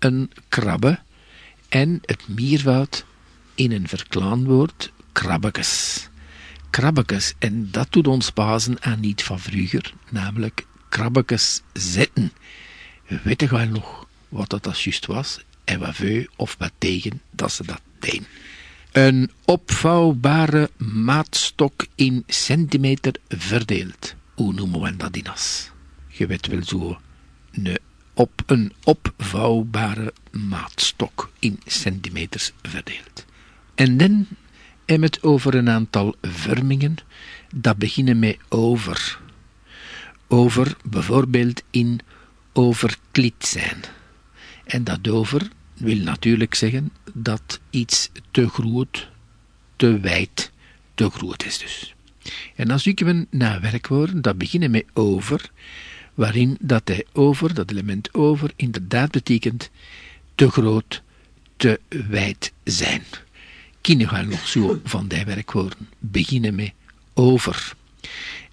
een krabbe en het meervoud in een verklaanwoord krabbekes. Krabbekes, en dat doet ons bazen aan niet van vroeger, namelijk krabbekes zetten. We weten nog wat dat als juist was en wat voor of wat tegen dat ze dat deden. Een opvouwbare maatstok in centimeter verdeeld. Hoe noemen we dat in as? Je weet wel zo, een, op een opvouwbare maatstok in centimeters verdeeld. En dan we het over een aantal vormingen dat beginnen met over. Over bijvoorbeeld in overklit zijn. En dat over wil natuurlijk zeggen dat iets te groot, te wijd, te groot is dus. En als we naar werkwoorden, dat beginnen met over, waarin dat hij over, dat element over, inderdaad betekent te groot, te wijd zijn. Kinderen gaan nog zo van die werkwoorden beginnen met over.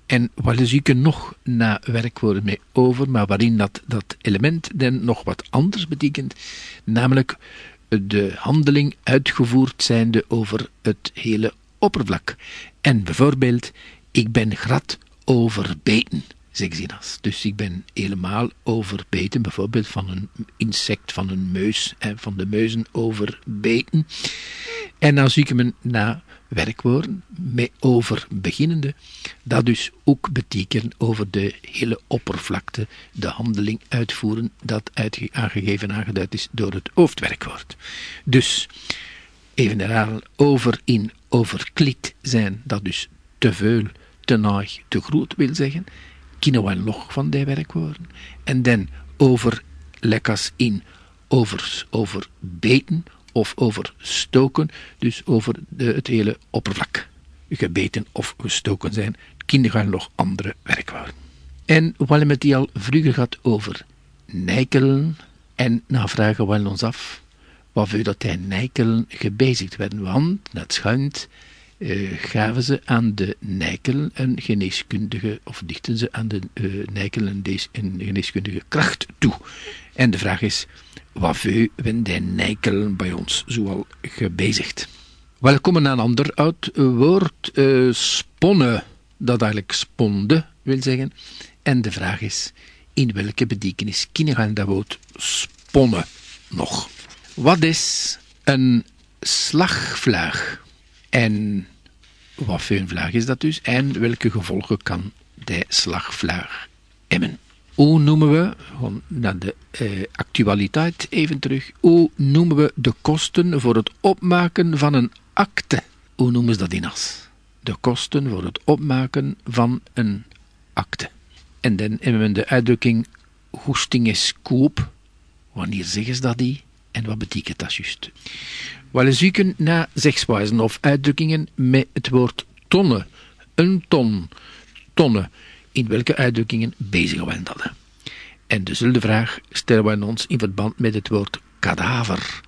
En wat is ik nog na werkwoorden mee over, maar waarin dat, dat element dan nog wat anders betekent, namelijk de handeling uitgevoerd zijnde over het hele oppervlak. En bijvoorbeeld, ik ben grad overbeten, Dus ik ben helemaal overbeten, bijvoorbeeld van een insect, van een muis, en van de muizen overbeten. En als ik me na werkwoorden met over beginnende, dat dus ook betekent over de hele oppervlakte, de handeling uitvoeren, dat aangegeven aangeduid is door het hoofdwerkwoord. Dus, even herhalen, over in overklit zijn, dat dus te veel, te naag, te groot wil zeggen, we nog van die werkwoorden. En dan over lekkers in over, over beten, of over stoken, dus over de, het hele oppervlak. Gebeten of gestoken zijn. Kinderen gaan nog andere werkwoorden. En we hebben het al vroeger gehad over nijkelen. En nou vragen we ons af waarvoor dat hij nijkelen gebezigd werden. Want, net schijnt, uh, gaven ze aan de nijkel een geneeskundige, of dichten ze aan de uh, nijkel een, een geneeskundige kracht toe. En de vraag is, waarvoor werden die nijkelen bij ons zoal gebezigd? Welkom aan een ander oud woord, uh, sponnen, dat eigenlijk sponde wil zeggen. En de vraag is, in welke betekenis kinderen dat woord sponnen nog? Wat is een slagvlaag? En wat voor een vlaag is dat dus? En welke gevolgen kan die slagvlaag hebben? Hoe noemen we, gewoon naar de eh, actualiteit even terug, hoe noemen we de kosten voor het opmaken van een akte? Hoe noemen ze dat in? De kosten voor het opmaken van een akte. En dan hebben we de uitdrukking goesting is koop. Wanneer zeggen ze dat die? En wat betekent dat juist? Wel zoeken naar zegswijzen of uitdrukkingen met het woord tonnen. Een ton, tonnen. In welke uitdrukkingen bezig we dat? En dezelfde vraag stellen we ons in verband met het woord kadaver.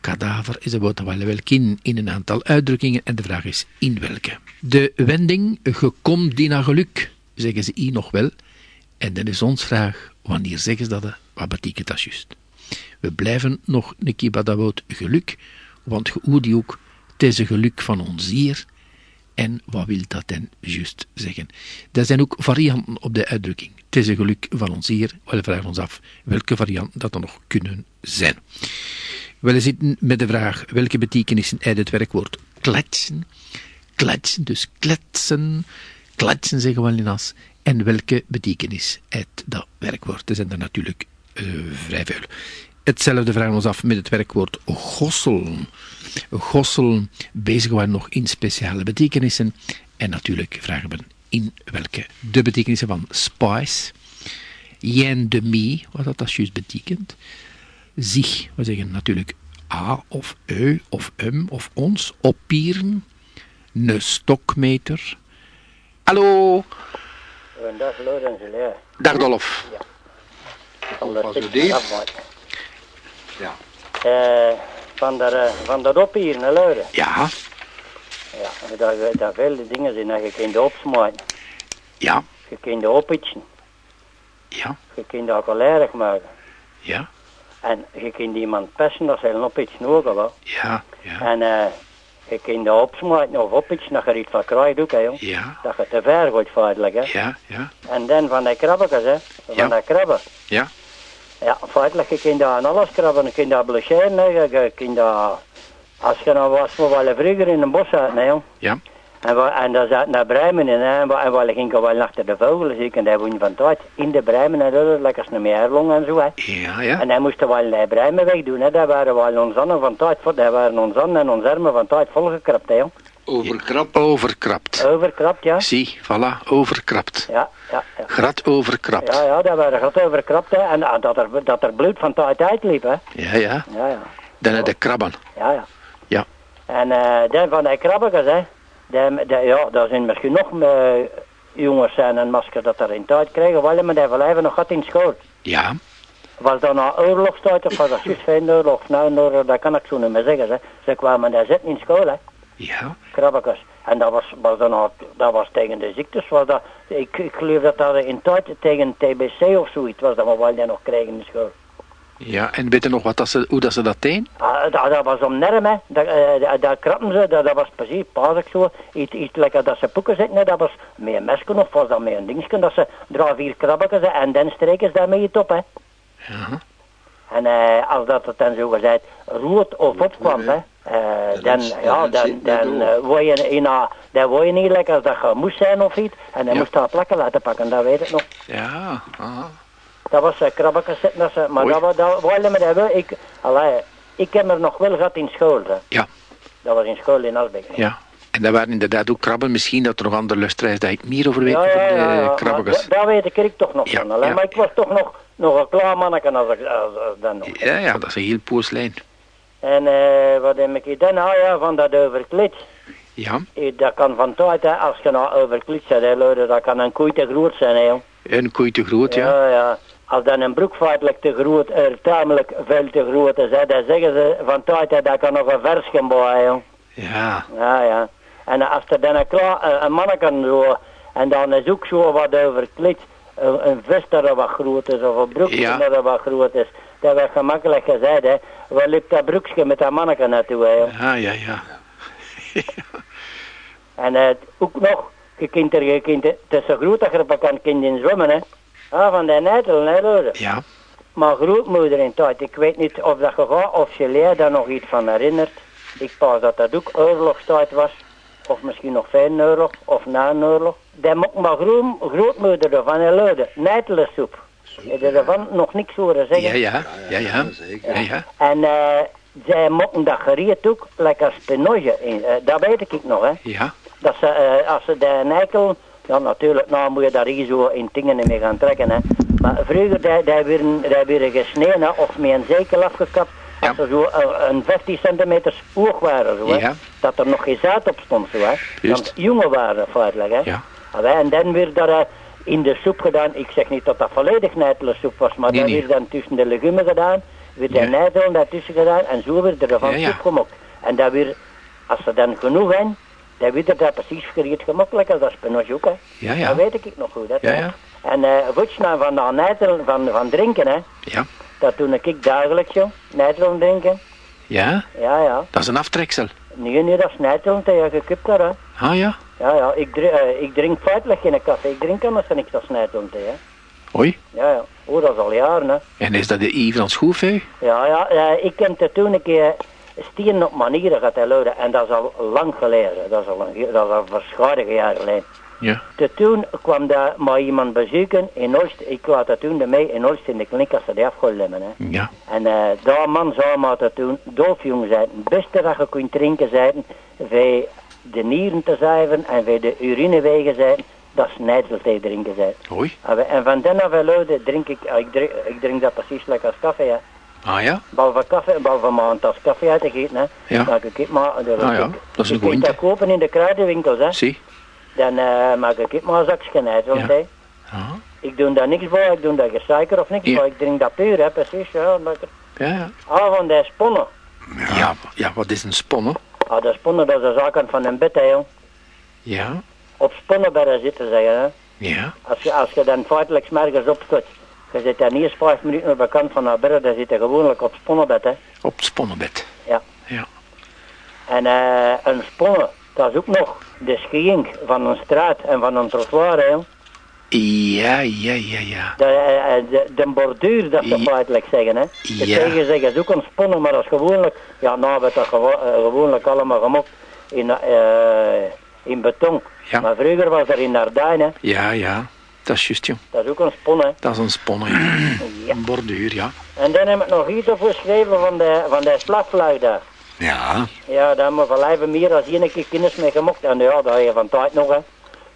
Kadaver is een woord dat we wel kennen in een aantal uitdrukkingen en de vraag is in welke. De wending gekomt die naar geluk, zeggen ze hier nog wel. En dan is ons vraag, wanneer zeggen ze dat? Wat betekent dat juist? We blijven nog een keer bij dat woord geluk, want hoe die ook, het is een geluk van ons hier. En wat wil dat dan juist zeggen? Er zijn ook varianten op de uitdrukking. Het is een geluk van ons hier. We vragen ons af welke varianten dat er nog kunnen zijn. We zitten met de vraag welke betekenissen uit het werkwoord kletsen. Kletsen, dus kletsen. Kletsen zeggen we in as. En welke betekenis uit dat werkwoord. Er zijn er natuurlijk uh, vrij veel. Hetzelfde vragen we ons af met het werkwoord gosselen. Gosselen bezigen we nog in speciale betekenissen. En natuurlijk vragen we in welke de betekenissen van spice, jen de mi, wat dat juist betekent, zich, we zeggen natuurlijk a of eu of um of ons, oppieren, een stokmeter. Hallo. Dag Lorenz, Dag Dolf. Ja. Ja. Uh, van, dat, uh, van dat op hier naar Luiden. Ja. Ja, daar, daar veel dingen zijn dat je kunt opsmaaien. Ja. Je kunt opitsen. Ja. Je kunt dat al erg maken. Ja. En je kunt iemand pesten, dat zijn op iets nodig wel. Ja, ja, En eh, je kunt dat opsmijten of op iets, dat je er iets van krijgt ook, hè, jong. ja, Dat je te ver gaat feitelijk, hè. ja, ja, En dan van die krabbekes, hè. Van Ja. die krabben. ja, Ja, feitelijk, je kunt daar aan alles krabben. Je kunt dat blesseren, hè. Je, je kunt. Als je nou was, we wel vroeger in een bos hè, jong. ja, En, we, en daar zaten daar breimen in, hè. En we, en we gingen wel achter de vogels, ik en daar woonden van tijd. In de breimen, en dat, lekker een meerlong en zo, hè. ja, ja, En hij moest wel de breimen wegdoen, hè. Daar waren wel onze handen van tijd, daar waren onze handen en onze armen van tijd volgekrapt, hè, jong. Overkrap. overkrapt. Overkrapt, ja. Zie, voilà, overkrapt. Ja, ja, ja. Grat overkrapt. Ja, ja, daar waren gat overkrapt, hè. En ah, dat er, dat er bloed van tijd uitliep, hè. Ja, ja. Ja, ja. Dan heb je krabben. Ja, ja. Ja. En eh dan van die krabbekes, hè. Die, ja, daar zijn misschien nog jongens zijn een masker dat er in tijd krijgen, wel, maar die blijven nog wat in school. Ja, Was dat na oorlogstijd of was dat juist geen oorlog een oorlog, dat kan ik zo niet meer zeggen. Hè. Ze kwamen daar zitten in school, hè, ja, krabbekes. En dat was, was, dan al, dat was tegen de ziektes, was dat, ik, ik geloof dat dat in tijd tegen TBC of zoiets was, dat we wel nog kregen in school. ja. En weet je nog wat dat ze, hoe dat ze dat deden? Ah, dat, dat was om nerm, hè. Dat, eh, dat, krappen ze, dat, dat was precies, pas ik zo. Iets, iets lekker dat ze poeken zitten, hè. dat was met een mesje of was dat met een dingetje, dat ze drie, vier krabbekes hè, en dan streken ze daarmee het op, hè. Ja, En eh, als dat het dan zo gezegd rood of opkwam, hè, eh, Dan is- ja, dan dan, eh, word je in, dan word je niet lekker als dat je moest zijn of iets. En dan Ja. moest je dat plakken laten pakken, dat weet ik nog. ja. Dat was uh, dat maar Oei. dat, dat wilde me dat wel. Ik, allee, ik heb er nog wel gehad in school, hè. Ja. Dat was in school in Asbeek. ja. En dat waren inderdaad ook krabben. Misschien dat er nog andere luisteraars dat ik meer over weet Ja, ja, de ja, ja. krabbekes. Maar da- Daar weet ik er toch nog Ja, van. Allee. Maar ik was toch nog, nog een klaar manneke als, ik- als, als dan nog. Ja, ja, dat is een heel poeslijn. En eh, wat heb ik hier dan? Ah ja, van dat overklit. Ja, Eh, Dat kan van tijd, hè, als je nou overklit zet, hè, dat kan een koei te groot zijn, hè, een koei te groot, ja. ja, ja. Als dan een broek feitelijk te groot, eh, tamelijk veel te groot is, hè, dan zeggen ze van tijd, hè, dat kan nog een versje bij, jong. Ja, Ja, ja. En als er dan een, kla- een, een manneken zo, en dan is ook zo wat overklit, een, een dat er wat groot is, of een broekje Ja. dat er wat groot is, dat werd gemakkelijk gezegd, hè. Waar liep dat broekje met dat manneken naartoe, hè, jong. ja, ja, ja. En eh, ook nog, je kunt er, je kunt, het is zo groot dat je er kan kind in zwemmen, hè. Ah, van die netelen, hè, Lode. Ja, Maar grootmoeder in tijd, ik weet niet of dat je gaat, of je leert daar nog iets van herinnert. Ik pas dat dat ook oorlogstijd was. Of misschien nog oorlog, of na een oorlog. Die mocht maar groen, grootmoeder ervan in Lode, netelensoep. Heb je ervan nog niks horen zeggen? ja, ja, ja, ja. zeker. Ja, ja. En eh, zij mochten dat geriet ook, lekker spinoge in. Eh, dat weet ik nog, hè. Ja, Dat ze, eh, als ze de nijkel, ja natuurlijk, nou moet je daar hier zo in dingen mee gaan trekken, hè. Maar vroeger, die, die werden, gesneden, of met een zekel afgekapt, Als ze zo eh, een 15 centimeter hoog waren, zo, hè. Dat er nog geen zaad op stond, zo, hè. Want jongen waren, feitelijk, hè. ja. Allee, En dan werd dat eh, in de soep gedaan. Ik zeg niet dat dat volledig nijtelensoep was, maar Nee, dat nee. dan tussen de legumen gedaan. Werd de Ja. nijtelen daartussen gedaan en zo werd er van Ja, ja. soep gemaakt. En dat weer, als ze dan genoeg zijn, dan werd er dat precies geriet gemakkelijk als dat spinach ook, hè. Ja, ja. Dat weet ik nog goed, hè. Ja, ja. En nou van dat nijtelen, van, van drinken, hè. Ja, Dat doe ik dagelijks, joh. Nijtelen drinken. ja. Ja, ja. Dat is een aftreksel. Nee, nee, dat is nijtelen tegen gekipt daar, hè. Ah ja, Ja, ja, ik, dri- eh, ik drink feitelijk geen café. Ik drink anders niks als nijtelen thee, hè. hoi. Ja, ja. Oh, dat is al jaren, hè. En is dat de I van Schoefeu? Ja, ja, eh, ik heb er toen een keer stien op manieren gehad, hè, en dat is al lang geleden. Dat is al, lang, dat is al verschillende jaren geleden. Ja. Te toen kwam daar maar iemand bezoeken in Oost. Ik was dat toen mee in Oost in de kliniek als ze die hebben, hè. Ja, En eh daar man zou maar dat toen doofjong zijn. Het beste dat je kunt drinken zijn, voor de nieren te zuiveren en voor de urinewegen zijn, dat is nijtselthee drinken zijn. hoi. En van den af aan Lode drink ik, ik drink, ik drink dat precies lekker als koffie, ja. Ah ja, Behalve koffie, behalve maar een tas koffie uit te eten, hè. Ja. Ik maar, dan Ah ja, dat is een Je kunt goeie. dat kopen in de kruidenwinkels, hè. zie. Dan eh, maak ik het maar een zakje nijtselthee. Ah, Ik doe daar niks bij, ik doe daar geen suiker of niks Ja. bij. Ik drink dat puur, hè, precies, ja. lekker. ja, ja. Ah, van die sponnen. Ja, ja, wat is een sponne? Ah, de sponnen, dat is de zaken van een bed, hè. Ja, Op sponnenbedden zitten, zeggen, hè. ja, Als je, als je dan feitelijk s'mergens opstaat, Je zit niet eens vijf minuten op de kant van naar binnen, dan zit je gewoonlijk op sponnenbed, hè. Op het sponnenbed. Ja. Ja. En eh, een sponnen, dat is ook nog de schieing van een straat en van een trottoir, hè. Ja, ja, ja, ja. De, eh, eh, de, de borduur, dat ze feitelijk zeggen, hè. De Ja. tegen zeggen ze ook een sponnen, maar dat is gewoonlijk, ja, nou werd dat gewo- eh, gewoonlijk allemaal gemokt in, in beton. Ja. Maar vroeger was er in Ardijn, hè. Ja, ja. Dat is juist, joh. Dat is ook een sponnen, hè. Dat is een sponnen, ja. Een borduur, ja. En dan heb ik nog iets opgeschreven van de, van de slagvlag daar. Ja, Ja, daar hebben we van lijve meer als één keer kennis mee gemokt. En ja, dat heb je van tijd nog, hè.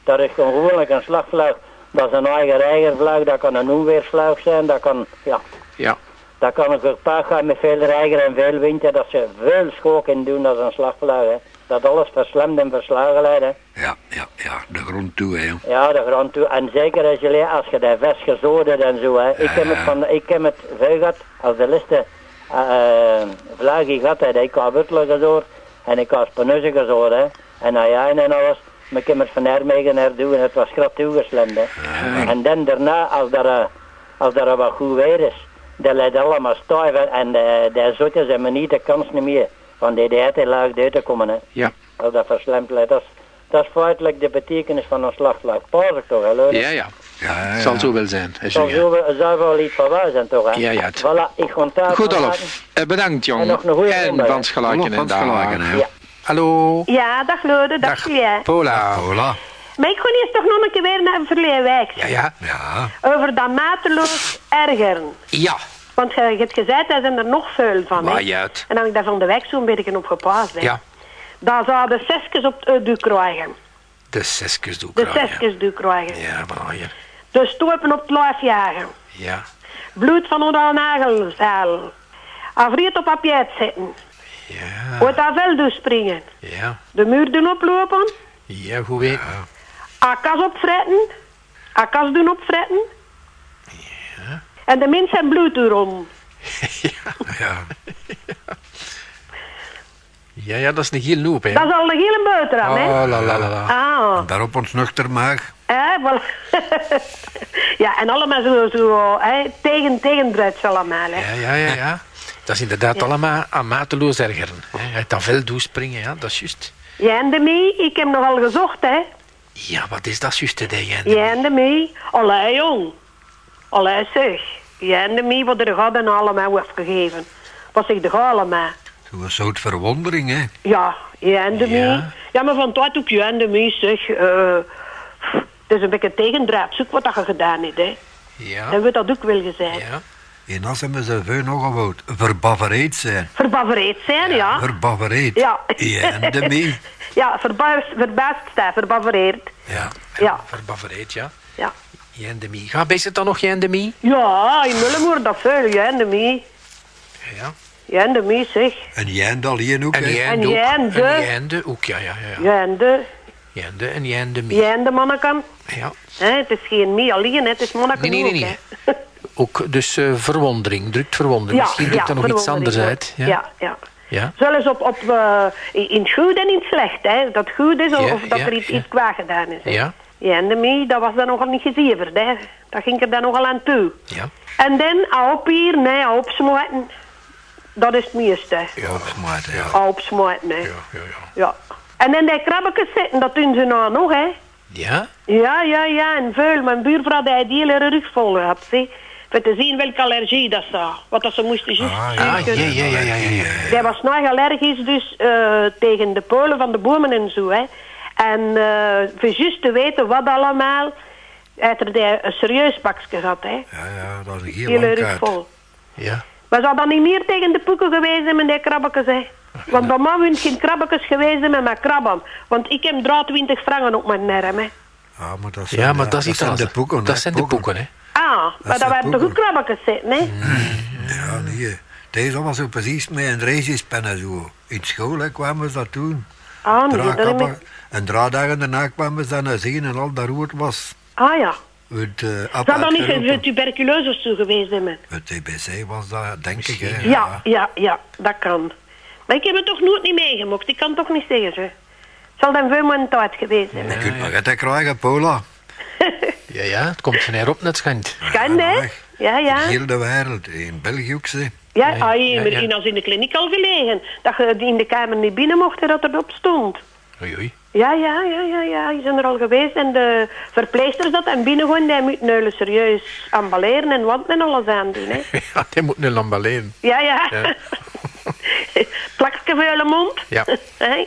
Dat is gewoon gewoonlijk een slagvlag. Dat is een eigen reigervlag, dat kan een onweersvlag zijn, dat kan, ja, Ja. dat kan een gepaard gaan met veel reiger en veel wind, hè. Dat ze veel schok in doen als een slagvlag, hè. Dat alles verslemd en verslagen leidt, hè. ja, ja, ja, de grond toe, hè. Ja, de grond toe. En zeker als je, als je daar vers gezoord hebt en zo, hè. Ik heb het van, ik heb het veel gehad, als de liste uh, vlaggie gehad, hè. Ik had Wurtelen gezoord en ik had Spaneuze gezoord, hè. En Ayaan en alles. Heb het van her mee gaan herdoen en het was grap toegeslemd. En dan daarna, als er, eh, als er wat goed weer is, dan leidt allemaal stijf en, en de, zoetjes hebben niet de kans niet meer van die de uit laag uit te komen, hè. Ja. Als dat verslemd leidt, dat is, dat is feitelijk de betekenis van een slagvlag. Pas ik toch, hè? Ja, ja. Ja, ja. Zal zo wel zijn, hè, Zal wel iets van waar zijn, toch, hè? Ja, ja, het- Voilà, ik ga Goed. Alf. Eh, bedankt, jong. En nog een goeie En Hallo, en daar. Ja. Hallo. Ja, dag Lode, dag. Paula. Hola. Maar ik ga eerst toch nog een keer weer naar verleden week. Ja, ja. Ja, Over dat mateloos ergeren. Ja. Want je, je hebt gezegd, daar zijn er nog veel van. hè. Waai uit. En dan heb ik daar van de week zo'n beetje op gepaast. Hè. Ja. Dat zou de zesjes op het du krijgen. De zesjes doe ik De zesjes du krijgen. Ja, maar hier. De stopen op het lijf jagen. Ja. Bloed van onder de nagelzeil. Afriet op papier zetten. Ja. Uit dat vel doen springen. Ja. De muur doen oplopen. Ja, goed weten. Akas opfretten. Akas doen opfretten. En de mensen hebben bloed erom. ja. Ja, ja, dat is een heel loop, hè. Dat is al een hele boterham, hè? Oh, la, la, la, la. Ah, Daarop ons nuchter maag. Hè, voilà. ja, en allemaal zo, zo hè, tegen, tegenbruids allemaal, hè. Ja, ja, ja, ja. Dat is inderdaad allemaal aan mateloos ergeren. Hè. Dat vel doen springen, ja, dat is juist. Jij en de mee, ik heb nogal gezocht, hè. Ja, wat is dat juist, hè, jij? Jij en de mee. Allee, jong. Allee, zeg. Jij en de mee, wat er gaat en allemaal afgegeven. Wat zeg de allemaal? Zo'n soort verwondering, hè. Ja, jij en de Ja. mee. Ja, maar van tijd ook jij en de mee, zeg. eh, het is een beetje tegendraad. Zoek wat dat je gedaan hebt, hè. Ja. Dan wordt dat ook wel gezegd. Ja. En als hebben ze veel nog wat verbavareerd zijn. Verbavareerd zijn, ja. Ja. Ja, en de mee. Ja, verbaasd, verbaasd staan, verbavareerd. Ja. Ja. Verbavareerd, ja. Ja. Jendemie. Ga best het dan nog Jendemie? Ja, in Mullenmoer dat veel, jij en de mee. Ja. Jij en de mee, zeg. En jij en alleen ook, En hè. Jende ook. Jende. En Jende ook, ja, ja, ja. ja. Jij en de, Jende en Jendemie. jij en de manneken. Ja. Hè, het is geen mee alleen, het is manneken Nee, nee, nee, ook, nee. Ook dus eh, verwondering, drukt verwondering. Misschien drukt er nog iets anders uit. Ja, Ja. ja. Ja. Zelfs op, op, eh, in het goed en in het slecht, hè. Dat het goed is of, dat er iets, iets kwaad gedaan is. hè. Ja. Ja, en de mee, dat was dan nogal niet gezieverd, hè. Dat ging er dan nogal aan toe. Ja. En dan, op hier, nee, opsmijten. Dat is het meeste. Ja, maar ja. Hè. Ja, ja, ja. Ja. En dan die krabbekes zitten, dat doen ze nou nog, hè. Ja? Ja, ja, ja, en veel. Mijn buurvrouw die had die hele rug vol gehad, zie. Voor te zien welke allergie dat zou. Wat dat ze moesten juist Ah, zien Ah, ja, ja, ja, ja, ja. ja. Die was nog allergisch dus eh, tegen de polen van de bomen en zo, hè. En eh voor juist te weten wat allemaal, heeft er die een serieus pakje gehad, hè. Ja, ja, dat is een heel Hele rug uit. vol. Ja. Maar zou dan niet meer tegen de poeken geweest zijn met die krabbekes, hè? Want bij mij geen krabbekes geweest zijn met mijn krabben. Want ik heb 23 frangen op mijn nerm, hè. Ja, maar dat zijn, Ja, maar dat is iets anders. Dat hè, zijn de poeken, hè. Ah, maar dat waren toch ook krabbekes zitten, hè? Ja, nee. Deze was zo precies met een reisjespennen zo. In school hè, kwamen ze dat doen. Ah, nee, dat ik... En drie dagen daarna kwamen ze dan naar zien en al dat rood was. Ah ja. Het, uh, Zou dat niet tuberculose of zo geweest zijn? Het TBC was dat, denk ik. Hè. Ja, ja, ja, dat kan. Maar ik heb het toch nooit niet meegemokt. Ik kan toch niet zeggen, ze. Het zal dan veel mijn tijd geweest zijn. Je kunt maar het krijgen, Paula. Ja, ja, het komt van op net schijnt. Schijn, hè? Ja, ja. In heel de wereld. In België ook, ze. Ja, Ja, ah, ja, ja. in als in de kliniek al gelegen. Dat je in de kamer niet binnen mocht en dat erop stond. Oei, oei. Ja, ja, ja, ja, ja. Die zijn er al geweest. En de verpleegster zat en binnen gewoon, die moet neulen serieus amballeren en wat en alles aan doen. Hè. Ja, die moet nu lamballeen. Ja, ja. Plakje voor je mond. Ja.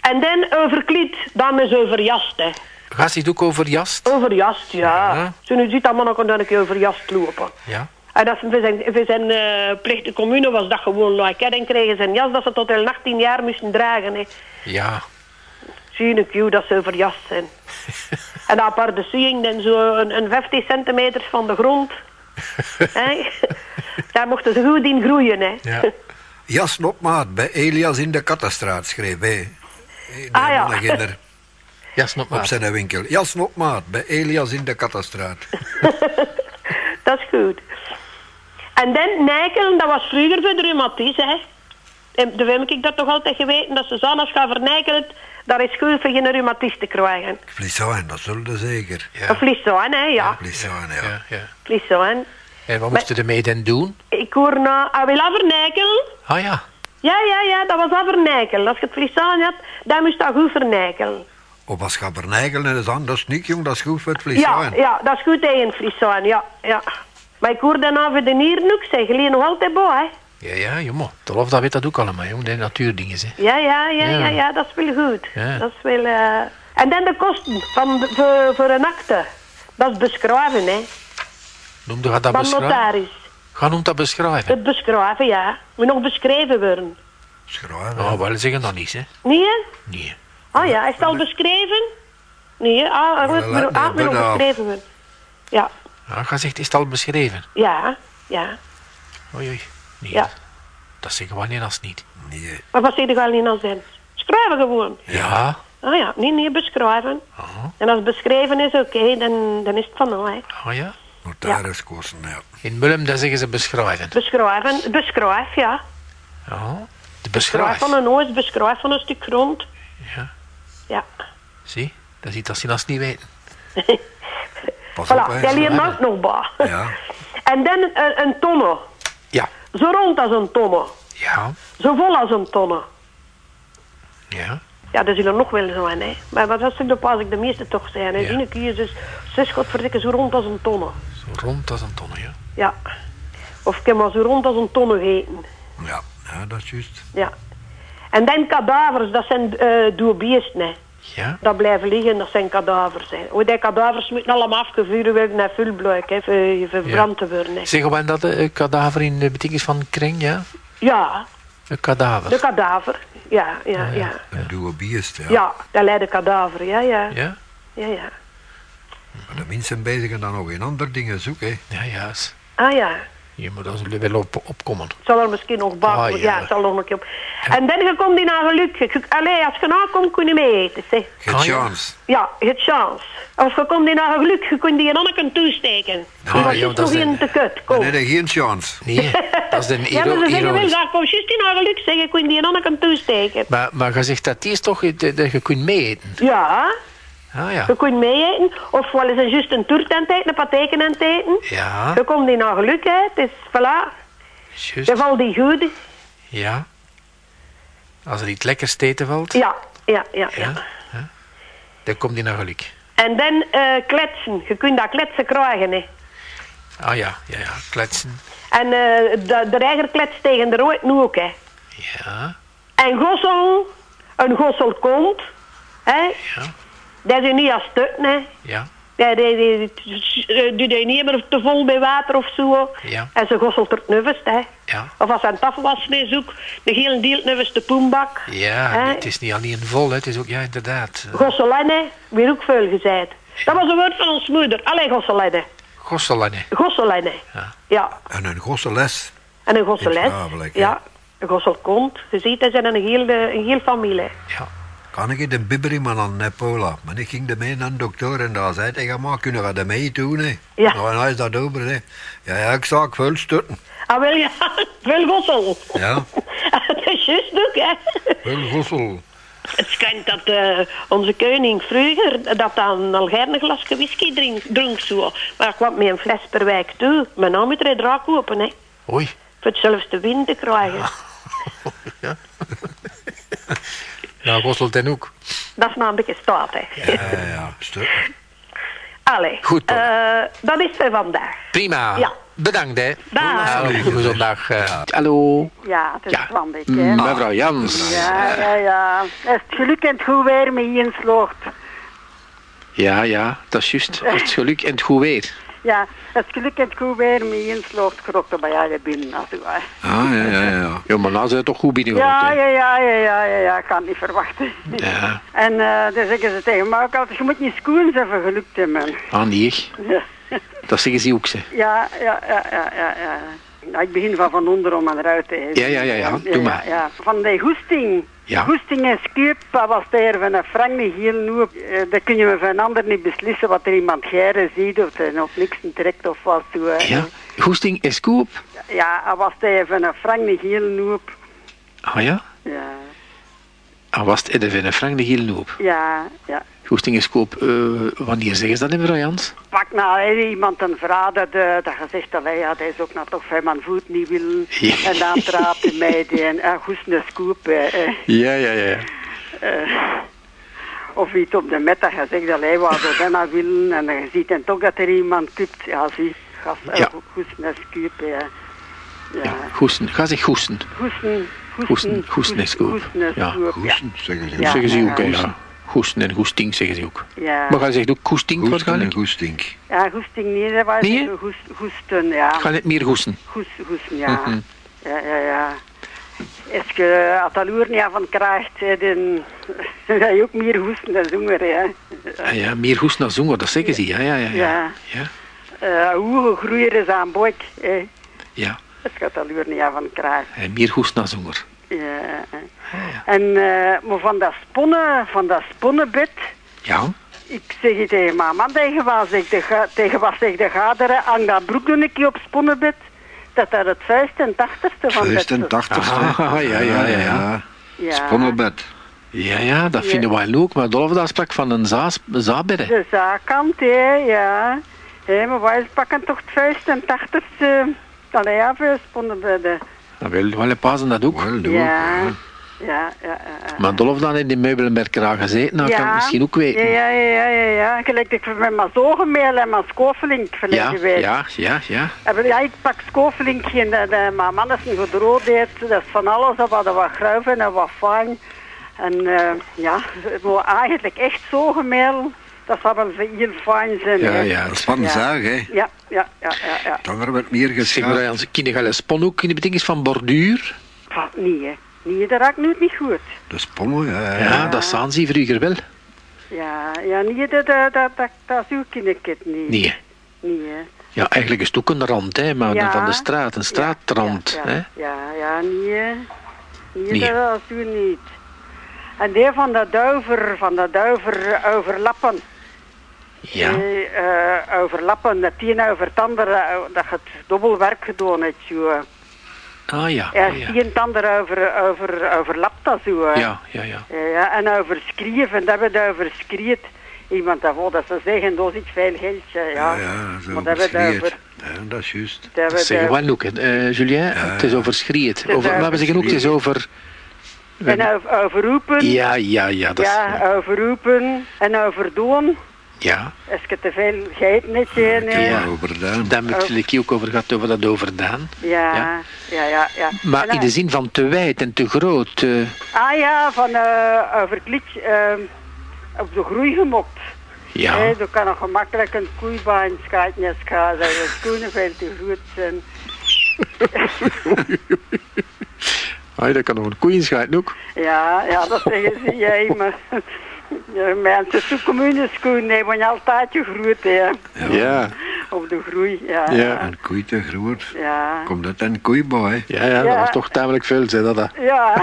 En dan overkleed, dan is overjast, hè. Gaat hij ook over jast? Overjast, ja. Ja. Zo nu ziet dat man ook een keer overjast lopen. Ja. En dat, voor zijn, voor zijn eh, plichte commune was dat gewoon like. Dan kregen ze een jas dat ze tot hun 18 jaar moesten dragen. Hè. Ja. Zie je cue dat ze overjast zijn. en dat pardessuing dan zo een, een 50 centimeter van de grond. Daar mochten ze goed in groeien. Hè. Ja. Jas op maat bij Elias in de Kattenstraat, schreef hij. De Ah, ja. op zijn winkel. Jas op maat bij Elias in de Kattenstraat. Dat is goed. En dan nijkelen, dat was vroeger voor de reumatisme, hè. En toen heb ik dat toch altijd geweten, dat ze zo'n als gaan vernijkelen, dat is goed voor geen reumatist te krijgen. Flissaan, dat zullen zeker. Ja. Vlieszoon, hè, ja. Flissaan, ja. Ja, ja. En wat moest je ermee dan doen? Ik hoor nou, hij wil vernijkelen. Ah ja. Ja, ja, ja, dat was al vernijkelen. Als je het vlieszoon had, dan moest dat goed. Of als je vernijkelen is aan, dat is niet jong, dat is goed voor het Ja, flissaan. ja, dat is goed tegen het vlieszoon, ja, ja. Maar ik hoor dan over de nieren ook zeggen, jullie nog altijd boos, hè. Ja, ja, jongen. De lof, dat weet dat ook allemaal, jong. De natuurdingen, hè. Ja, ja, ja, Ja. ja, ja, dat is wel goed. Ja. Dat is wel... eh, En dan de kosten van de, voor, voor een akte. Dat is beschrijven, hè. Noemde je dat Van beschrijven? notaris. Ga noemt dat beschrijven. Het beschrijven, ja. Moet nog beschreven worden. Schrijven. Oh, wel zeggen dat niet, hè. Nee, hè? Nee. Oh ja, is het al beschreven? Nee, hè? ah, Wel, hè, ah, moet nog beschreven worden. Ja, Ja, ga zegt, is het al beschreven? ja, ja. Oei, oei. Nee, Ja. Dat zeggen we niet als niet. Nee. Maar wat zeg je al niet aan zijn? Schrijven gewoon. Ja. Ah ja, nee, nee, beschrijven. Aha. En als het beschreven is, oké, dan, dan is het van nou, hè. Oh ja. Notariskosten, ja. In Mullen, daar zeggen ze beschrijven. Beschrijven, beschrijf, ja. Ja. De Beschrijf beschrijf. van een huis, beschrijf van een stuk grond. Ja. Ja. Zie, dat is iets dat ze als niet weten. Pas op, Voilà, hè. dat leert zo. ook nog bij. Ja. En dan een, een tonne. Ja. Zo rond als een tonne. Ja. Zo vol als een tonne. Ja. Ja, dat zullen er nog wel zijn, hè. Maar wat dat is pas ik de meeste toch zijn, hè. Ja. Ik hier dus zes godverdikke zo rond als een tonne. Zo rond als een tonne, ja. Ja. Of ik heb maar zo rond als een tonne gegeten. Ja, ja, dat is juist. Ja. En dan kadavers, dat zijn eh doelbeesten, hè. Ja. Dat blijven liggen, dat zijn kadavers, hè. Oh, die kadavers moeten allemaal afgevuurd worden naar vulbluik, hè. Voor verbrand te worden, hè. Zeggen wij dat een kadaver in de betekenis van kring, ja? Ja, Een kadaver. de kadaver. Ja, ja, ja. Een duo biest, ja. Ja, dat leidt de kadaver, ja, ja. Ja? Ja, ja. Maar de mensen bezig dan nog in andere dingen zoeken. hè. Ja, juist. Ah ja. Je moet zullen wel op, opkomen. Het zal er misschien nog bak. Ah, ja. ja. het zal nog een keer op. En dan je komt die naar geluk. Allee, als je nou komt, kun je mee eten, zeg. Geen ja. chance. Ja, je hebt chance. Of je komt die naar geluk, je kunt die een anneken toesteken. Ah, die dat nog is in een- te kut, Dan kom. heb je geen chance. Nee, dat is de Ja, maar ze zeggen wel, daar kom juist die naar geluk, zeg, je kunt die een anneken toesteken. Maar, maar je zegt dat die is toch, dat dat je kunt mee eten. Ja, Ah ja. je kunt mee eten. Of wel eens een juist een toert aan het eten, een pateken aan het eten. Ja, Je komt die naar geluk, hè. Het is, voilà. juist. Dan valt die goed. Ja. Als er iets lekkers te eten valt, Ja, ja, ja, ja. ja. dan komt die naar geluk. En dan eh, kletsen. Je kunt dat kletsen krijgen, hè. Ah ja, ja, ja. Kletsen. En eh, de, de reiger kletst tegen de rood nu ook, hè. Ja, En gossel, een gossel komt, hè. ja, Dat is niet als stuk, hè. ja. Ja, die, die, die, die deed niet meer te vol bij water of zo. Ja. En ze gosselt er het nuffest, hè. Ja. Of als ze aan het afwassen is ook, de gele deel nuffest de poembak. Ja, Hè? het is niet alleen vol, hè. het is ook, ja, inderdaad. eh, Gosselaine, weer ook veel gezegd. Dat was een woord van ons moeder. Allee, gosselaine. Gosselaine. Gosselaine. Ja. Ja. En een gosseles. En een gosseles. Hè? Ja. Een gossel komt. Je ziet, dat zijn een hele, een heel familie. Ja. Kan ik de bibberiman aan Nepola. Maar ik ging ermee naar de dokter en daar zei hij, maar kunnen we dat mee doen, hè? Ja. Nou, en hij is dat over, hè? Ja, ja, ik zag veel stutten. Ah, wel ja, veel gossel. Ja. dat is juist ook, hè. Veel gossel. Het schijnt dat eh, onze koning vroeger dat dan al een glasje whisky drink, dronk zo. Maar ik kwam met een fles per week toe. Moet er een draak open, hè. Oei. Voor het zelfs de wind te krijgen. Ja, Gosselt en ook. Dat is nou een beetje staat, hè. Ja, ja. Stuk. Allee. Goed, toch? eh, dat is voor vandaag. Prima. Ja. Bedankt, hè. Dag. Goede zondag. eh. Hallo. Ja, het is Ja. van dit, hè. Mevrouw Jans. Ja, ja, ja. Als het geluk en het goed weer met je sloogt. Ja, ja, dat is juist. Het geluk en het goed weer. Ja, als het het goed weer sloogt, krokt er bij jou binnen. Ah, ja, ja, ja. Ja, maar nou zijn toch goed binnengekomen. ja, ja, ja, ja, ja, ja, ja, ik kan het niet verwachten. Ja. En eh dan zeggen ze tegen mij ook altijd, je moet niet schoenen zijn voor geluk te hebben. Ah, nee. Ja, Dat zeggen ze ook, ze. ja, ja, ja, ja, ja. ja. Nou, ik begin van van onder om aan eruit te hezen. Ja, ja, ja, ja. Doe maar. Ja, Van de goesting. Ja. Goesting en dat was daar van een frank niet heel nieuw. Eh, dat kun je met van ander niet beslissen wat er iemand geren ziet of op niks trekt of wat. Zo. Ja. Goesting is koop. Ja, hij was daar van een frank niet heel nieuw. Ah ja? Ja, Ah, was het Edde van Frank de Gielenhoop. ja, ja. Goesting is koop. eh, wanneer zeggen ze dat in mevrouw Jans? Pak nou iemand een verhaal dat, eh, dat je zegt, allee, ja, dat is ook nog toch van mijn voet niet willen. Ja. En dan traapt hij mij die en uh, eh, eh. Ja, ja, ja. Of iets op de met dat je zegt, allee, wat we dan willen. En dan ziet dan toch dat er iemand kupt. Ja, zie, gast, Ja. ja. goest een scoop. Ja. ja. Goesten. Ga zeg goesten. Goesten, Goesten, goesten. Goesten is Ja. Goesten, zeggen ze. Ja. zeggen ze ook, ja. Ja. Goesten en goesting zeggen ze ook. Ja, Maar ga zegt ook goesting Goesten en waarschijnlijk? goesting. ja goesting niet, dat was Nee, hè? goest, goesten, ja. Ga net meer goesten. Goest, goesten, ja. Mhm. Ja, ja, ja. Als je het al niet van krijgt, hè, dan heb je ook meer goesten dan zonger, hè. Ah, ja, meer goesten dan zonger, dat zeggen ze. Ja, ja, ja. Ja. Ja. ja. Eh, hoe groeien is aan boek, hè. ja. Als je het al niet van krijgt. En meer goesten dan zonger. Ja. En eh, maar van dat sponnen, van dat sponnenbed, Ja. ik zeg het tegen mijn man tegen wat zeg de tegen wat zeg de gaderen, hang dat broek doe ik op het sponnenbed, dat dat het vuist en tachtigste van het bed is. 85 Ah, ja, ja, ja, ja. Ja. Sponnenbed. Ja, ja, dat Ja. vinden wij ook. Maar Dolf daar sprak van een zaas, zaabedde. De zaakkant, hè, ja. Hé, maar wij pakken toch het vuist en tachtigste, allee ja, voor sponnenbedden. Dat wil wel pasen dat ook. Wel, doe. Ja. Ja. Ja, ja. Maar Dolf dan in de meubelmerk eraan gezeten, nou kan ik misschien ook weten. Ja, ja, ja, ja, ja. Gelijk ik met mijn zogenmeel en mijn ja, verleden week. ja, ja, ja. Ja, maar ja, ik pak skofelinkje en de, de, mijn man is een. Dat is van alles. Dat was wat gruiven en wat fijn. En eh, ja, het moet eigenlijk echt zogemeel. Dat zou wel heel fijn zijn. Ja, hè. ja. Dat is van Ja. zaag, hè. Ja, ja, ja, ja. ja. Dan er wat meer Zeg maar, geschaafd. Kinderen gaan spon ook in de betekenis van borduur. Nee, hè. Nee, dat raakt nu niet goed. De sponnen, ja. Ja, ja. dat staan ze vroeger wel. Ja, ja nee, dat, dat, dat, dat, dat zoek ik het niet. Nee. Nee, hè. Ja, eigenlijk is het ook een rand, hè, maar Ja. van de straat, een straatrand. Ja, Hè? ja, ja, ja, nee, hè. nee, Nee. dat, dat doe ik niet. En die van de duiver, van de duiver overlappen. Ja. Eh, eh, overlappen, het een over het andere, eh, dat je het dubbel werk gedaan hebt. Zo. Ah ja. Ja, een het ander over, over, overlapt dat zo. Ja, ja, ja. Ja, ja, en over schrijven, dat we daar over schreeuwt. Iemand daarvoor dat ze zeggen, dat is iets veel geld. Ja, Ja, zo maar dat we over... Ja, dat is juist. Dat Dat ook, hè. Eh, Julien. Het is over schreeuwt. is Over, maar we zeggen ook, het is over... En over, overroepen. Ja, ja, ja. Dat is, ja, overroepen en overdoen. Ja. Als je te veel geit heb Ja, overdaan. Daar heb ik het ook over gehad, over dat overdaan. ja, Ja. ja, ja. ja. Maar En, in de zin van te wijd en te groot. eh, Ah ja, van uh, over klik ehm, op de groei gemokt. ja. Hey, dan kan nog gemakkelijk een koeibaan schijten als gaan. Dat de schoenen veel te goed zijn. Ah, dat kan nog een koeien schijten ook. Ja, ja, dat zeggen ze. Jij, maar ja, mensen zoeken mijn schoenen. Nee, want je altijd je groeit, hè. Ja. Op de groei, ja. Ja. Een koei te groot. Ja. Komt dat een koeiboy? Ja, ja, dat Ja. was toch tamelijk veel, zei dat. Ja.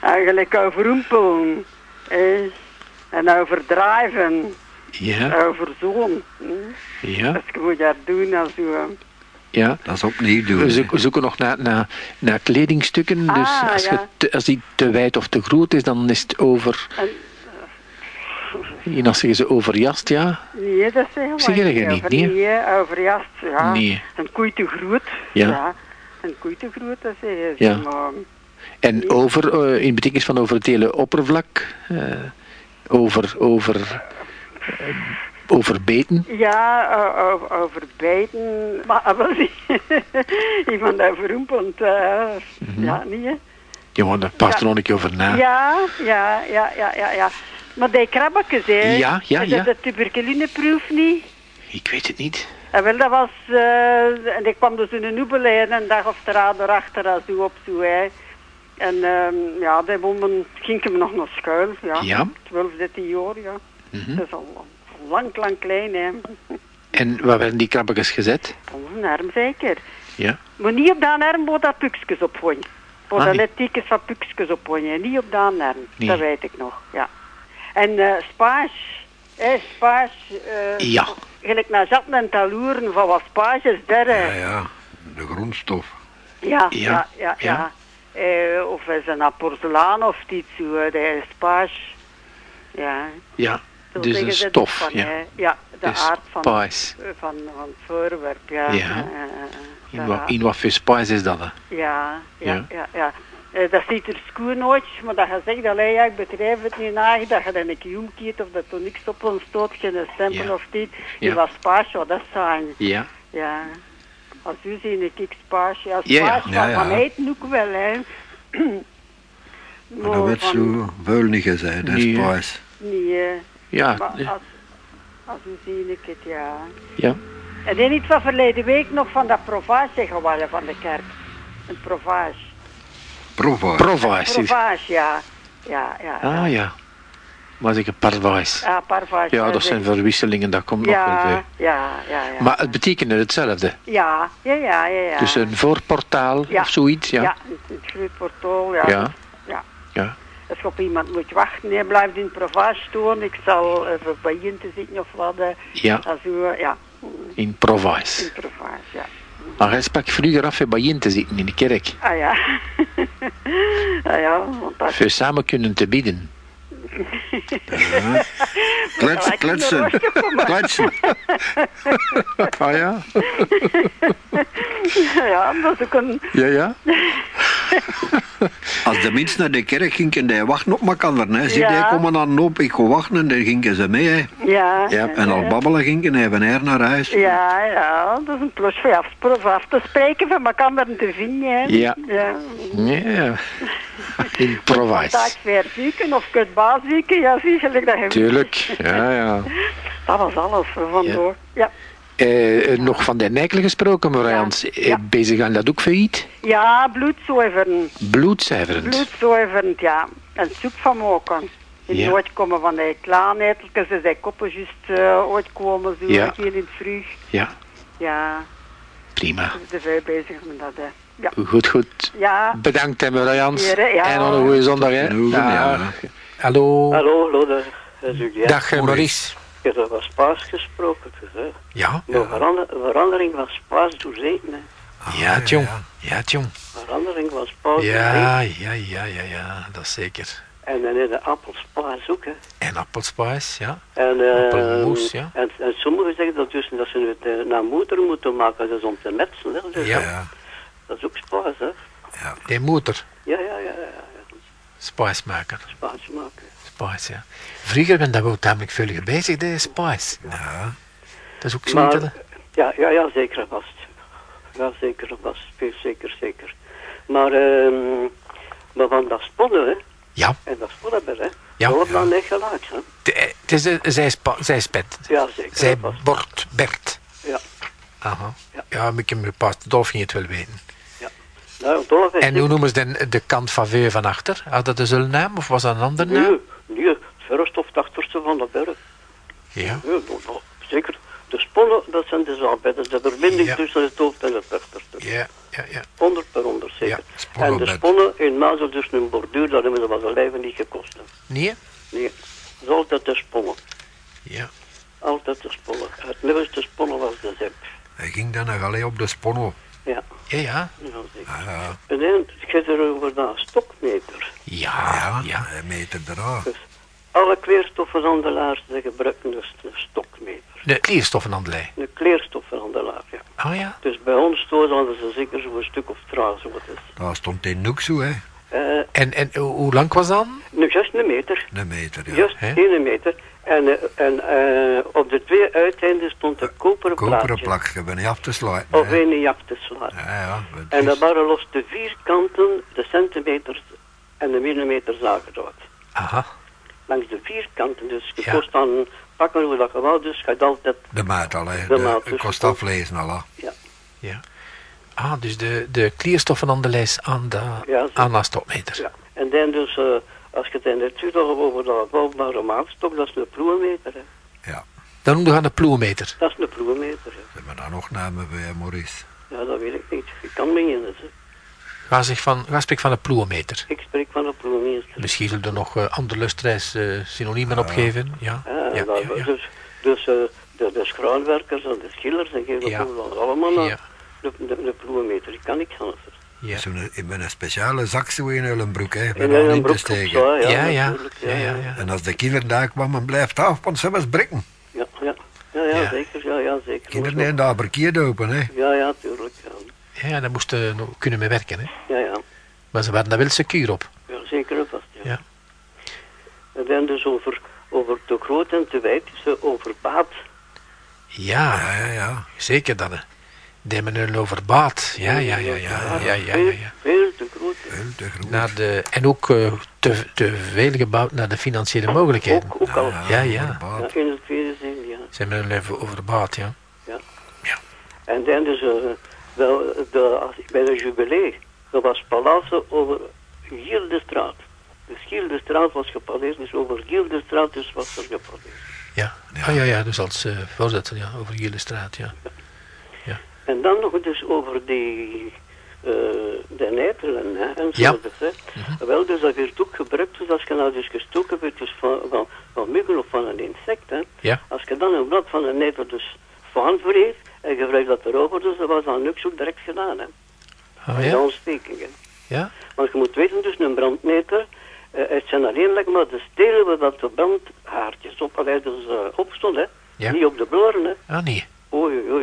Eigenlijk overroempelen. hè. En overdrijven. Ja, Over zo'n. hm. ja. Dat moet je doen als je... Ja. Dat is opnieuw doen. We zoeken, zoeken nog naar, naar, naar kledingstukken. Ah, dus als, je ja. te- als die te wijd of te groot is, dan is het over. En- En dan zeggen ze overjast, ja. Nee, dat zeggen we Zeg niet, over, nee? Nee, overjast, ja. Nee. Een koei te groot. Ja. Een koei te groot, dat zeggen ze. Ja. Maar, En over, eh, in betekenis van over het hele oppervlak. eh, over, over, eh, over beten. ja, over bijten. Maar ah, wel, iemand overroempeld. eh Mhm. Ja, niet hè? Ja, maar daar past Ja. er nog een keer over na. Ja, ja, ja, ja, ja, ja. Maar die krabbekjes, hè? Ja, ja, Is ja. dat de tuberculineproef niet? Ik weet het niet. En wel, dat was... eh, en ik kwam dus in een hoebelijn een dag of drie erachter, als zo op zo, hè. En ehm, ja, die wonen ging hem nog naar schuil, ja. Ja. 12, 13 jaar, ja. Mhm. Dat is al, al lang, lang klein, hè. En waar werden die krabbetjes gezet? Op een arm zeker. Ja. Maar niet op dat arm waar dat pukjes op gooien. Waar Ah, dat net tikjes van pukjes op. Niet op dat arm, Nee. dat weet ik nog, ja. En eh spaas, hè, spaas... eh, Ja. Gelijk naar zatten en taloeren van wat spaas is, daar, Ja, hè. ja. De grondstof. Ja, Ja, ja, ja. Eh, of is het een porselaan of iets zo, de spaas. Ja. Ja. Zo Dus zeggen een ze dat stof. Van, Ja. hè. ja, de Dus aard van, spice. van, van het voorwerp, ja. Ja. Eh, eh, eh, In wat, in wat voor spice is dat? Hè? Ja, ja, Ja. ja. ja, Eh, dat ziet er schoon nooit, maar dat je zegt, allee, ja, ik bedrijf het niet na, dat je dan een keer omkeert of dat er niks op ons stoot, geen stempel Ja. of dit. Ja. Je was spaas, wat dat zijn. Ja. Ja. Als u zie ik spaas, ja, Ja, ja. spaas Ja, van, ja. van eten ook wel, hè. Maar dat werd zo vuilnig gezegd, hè, Nee, hè. spice. Nee, eh, Ja. maar als, als u zie ik het, ja. Ja. En dan iets van verleden week nog van dat provage geworden van de kerk. Een provage. Provice. Provage, ja. Ja, ja. Ah ja. Maar ik een parvice. Ja, parvage. Ja, dat zijn verwisselingen, dat komt nog wel ja, veel. ja, ja, ja. Maar het betekent hetzelfde. Ja, ja, ja, ja. ja. Dus een voorportaal Ja. of zoiets, ja. Ja, het, het groot portaal, ja. Ja. Als je op iemand moet wachten, nee, blijft in provage staan. Ik zal even bij je te zitten of wat. eh, Ja, Als u, eh, ja, in in het provage, ja. Maar hij sprak vroeger af bij in te zitten in de kerk. Ah ja. ah ja, want dat Voor samen kunnen te bidden. Kletsen, kletsen. Kletsen. Ah ja? ja, dat is ook een... Ja, ja. Als de mensen naar de kerk gingen, die wachten op elkaar. Hè. Zie, Ja. die komen dan op, ik ga wachten en dan gingen ze mee. Hè. Ja. Ja, En al babbelen gingen even her naar huis. Ja, ja, dat is een plus voor af, af te spreken, van elkaar te vinden. hè. Ja. ja. Ja. In Provice. Vandaag weer zieken of kutbaas zieken, ja, zie je dat je Tuurlijk. Ja, ja. Dat was alles voor vandoor. Ja. Eh, eh, nog van de Nijkel gesproken, mevrouw Ja. Jans. Eh, Ja. Bezig aan dat ook failliet? Ja, bloedzuiveren. Bloedzuiverend. Bloedzuiverend, ja. En soep van maken. In Ja. nooit komen van die klaarneteltjes, dus die koppen juist uh, ooit komen, zo Ja. een keer in het vroeg. Ja, Ja, prima. ben veel bezig met dat. hè. Ja. Goed, goed. Ja, Bedankt, hè, mevrouw Jans. Hier. En nog een goede zondag, hè. Ja. Dag. Hallo. Hallo, hallo, dat is Juliette. Dag, eh, Maurice. Ik heb over spaas gesproken. Hè. Ja? Verander- verandering van spaas doet eten. Hè. Ja, jong. Ja, jong. Verandering van eten. Ja, ja, ja, ja, ja. Dat is zeker. En dan in de appelspaas ook. Hè. En appelspice, ja. En, eh, Appelmoes, ja. en, en sommigen zeggen dat, dus, dat ze het eh, naar moeder moeten maken. Dat is om te metsen. Hè. Dus, Ja. eh, Dat is ook spaas. Hè. De moeder. Ja, ja, ja. ja, ja. Spicemaker. Spaas maken. Spice, ja. Vroeger ben ik daar wel tamelijk veel bezig, de spice. Ja. Dat is ook hè. Maar, ja, ja, ja, zeker vast. Ja, zeker vast. Zeker, zeker. Maar, ehm maar van dat sponnen, hè. Ja. En dat sponnen hè. Ja. Dat wordt dan niet gelijk, hè. Eh, Het is een zijspa- zijspet. Ja, zeker. Zij bord, Bert. Ja. Aha. Ja. Ja, ik heb gepast. Dolf niet het wel weten. Nou, En hoe noemen ze dan de kant van veu van achter? Had dat een naam of was dat een andere naam? Nee, nee, het verste of het achterste van de berg. Ja. Ja, nou, nou, zeker. De sponnen, dat zijn de zaalbed. Dat is de verbinding Ja. tussen het hoofd en het achterste. Ja, ja, ja. 100 per 100 zeker. Ja, en de sponnen in Mazel dus een borduur, dat hebben ze van zijn leven niet gekost. hè. Nee? Nee, het is altijd de sponnen. Ja. Altijd de sponnen. Het nieuwste sponnen was de zep. Hij ging dan nog alleen op de sponno. Ja, Ja, ja. Ja zeker. Ja. En dan, het gaat er over de stokmeter. Ja, ja, hij meter eraan. Dus alle kleerstoffenhandelaars gebruiken dus de stokmeter. De kleerstoffenhandelij. De kleerstoffenhandelaar, ja. Oh ja. Dus bij ons hadden ze zeker zo'n stuk of zo wat is. Daar stond hij ook zo, hè. Eh, En, en hoe lang was dat? nu, juist een meter. Een meter, ja. Juist één meter. En, eh, en eh, op de twee uiteinden stond een koperen Koperen plaatje. plak, je bent niet af te sluiten. Of hè. een jak te slaan. Ja, ja. het En is- dat waren los de vierkanten, de centimeters en de millimeters aangeduid. Aha. Langs de vierkanten, dus je Ja. kost dan pakken hoe dat je wou, dus je had altijd, De maat al, hè. De De, maat, de dus kost aflezen al, hè. ja. Ja. Ah, dus de, de kleerstoffenhandelij aan de, Ja, zo. aan de stopmeter. ja. En dan dus, eh, als je het in het zuid over de bouwbare maatstok, dat is een ploemeter. Hè. Ja. Dan noemen we gaan de ploemeter. Dat is een ploemeter. Hè. Ze hebben daar nog namen bij, Maurice. Ja, dat weet ik niet. Ik kan me niet. Hè. Ga, zeg van, ga spreek van een ploemeter. Ik spreek van een ploemeter. Misschien zullen er nog eh, andere luisteraars eh, synoniemen opgeven. Ja. Ja, ja, dat- ja, ja. Dus, dus eh, de, de en de schillers en geven Ja. dat allemaal de, de, de ploemeter. Ik kan niks anders. Ja. Zo'n- ik ben een speciale zak zo in een broek, hè. In een in te steken. zo, ja, Ja, ja. Ja, ja, ja. En als de kinderen daar kwamen, blijft af, want ze was brikken. Ja, ja, ja, ja, Ja. zeker. Ja, ja, zeker. Kinderen hebben daar verkeerd open, hè. Ja, ja, tuurlijk. Ja, Ja, daar moesten nog kunnen mee werken. Hè. ja, ja. Maar ze waren daar wel secuur op. ja zeker en vast. Ja. Ja. En dan dus over, over te groot en te wijd, dus over baat. Ja, Ja, ja, ja. zeker dat. Hè. Die hebben een overbaat. Ja, ja, ja, ja. ja, ja, ja, Veel, ja. veel te groot. Veel te groot. Naar de, en ook eh, te, te veel gebouwd naar de financiële mogelijkheden. Ook, ook al. Ja, ja. Ja, in het tweede zin, ja. Ze hebben een leven overbaat, ja. En dan dus, eh, wel, de, als, bij de jubilee, dat was Palace over Gildestraat. Dus Gildestraat was gepaleerd, dus over Gildestraat dus was er gepaleerd. Ja. Ah, ja, ja, dus als eh, voorzitter, ja, over Gielenstraat, ja. En dan nog dus over die, eh de nijtelen, hè, en zo. Ja. Hè. Wel, dus dat werd ook gebruikt, dus als je nou dus gestoken werd dus van, van, van muggen of van een insect, hè. Ja. Als je dan een blad van een nijter dus van vreet, en je wrijft dat erover, dus dat was dan ook zo direct gedaan, hè. Oh, De ja? ontstekingen. Ja? Want je moet weten, dus een brandmeter, eh, het zijn alleen like, maar de stelen waar dat de brandhaartjes op, dus, eh, opstond, hè. Ja. Niet op de bloren, hè. Ah, nee. Oei, oei.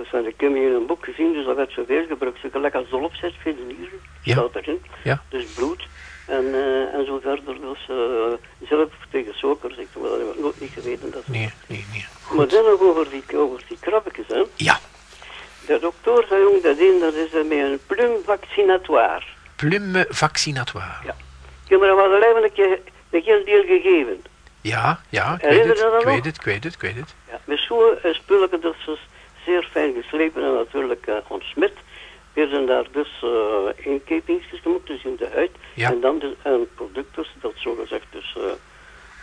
Dus en ik heb hier een boek gezien, dus dat werd zoveel gebruikt. Zo gelijk als dolopzet, veel nieren, Ja. staat erin. Ja. Dus bloed en, eh, en zo verder. Dus eh, zelf tegen suiker, zeg ik, dat heb ik nooit niet geweten. Dat Nee, nee, nee. Maar dan nog over die, over die krabbetjes, hè. Ja. De dokter zei ook dat in, dat is eh, met een plum vaccinatoire. Plume vaccinatoire. Ja. Ik dat wel even een keer een heel deel gegeven. Ja, ja, ik weet het, je dat ik weet het, ik weet het, ik weet het. Ja, met zo'n uh, spulletje dat is zeer fijn geslepen en natuurlijk eh ontsmet. werden daar dus uh, inkepingjes gemaakt, dus in de huid. Ja. En dan dus een product dus, dat zogezegd dus uh,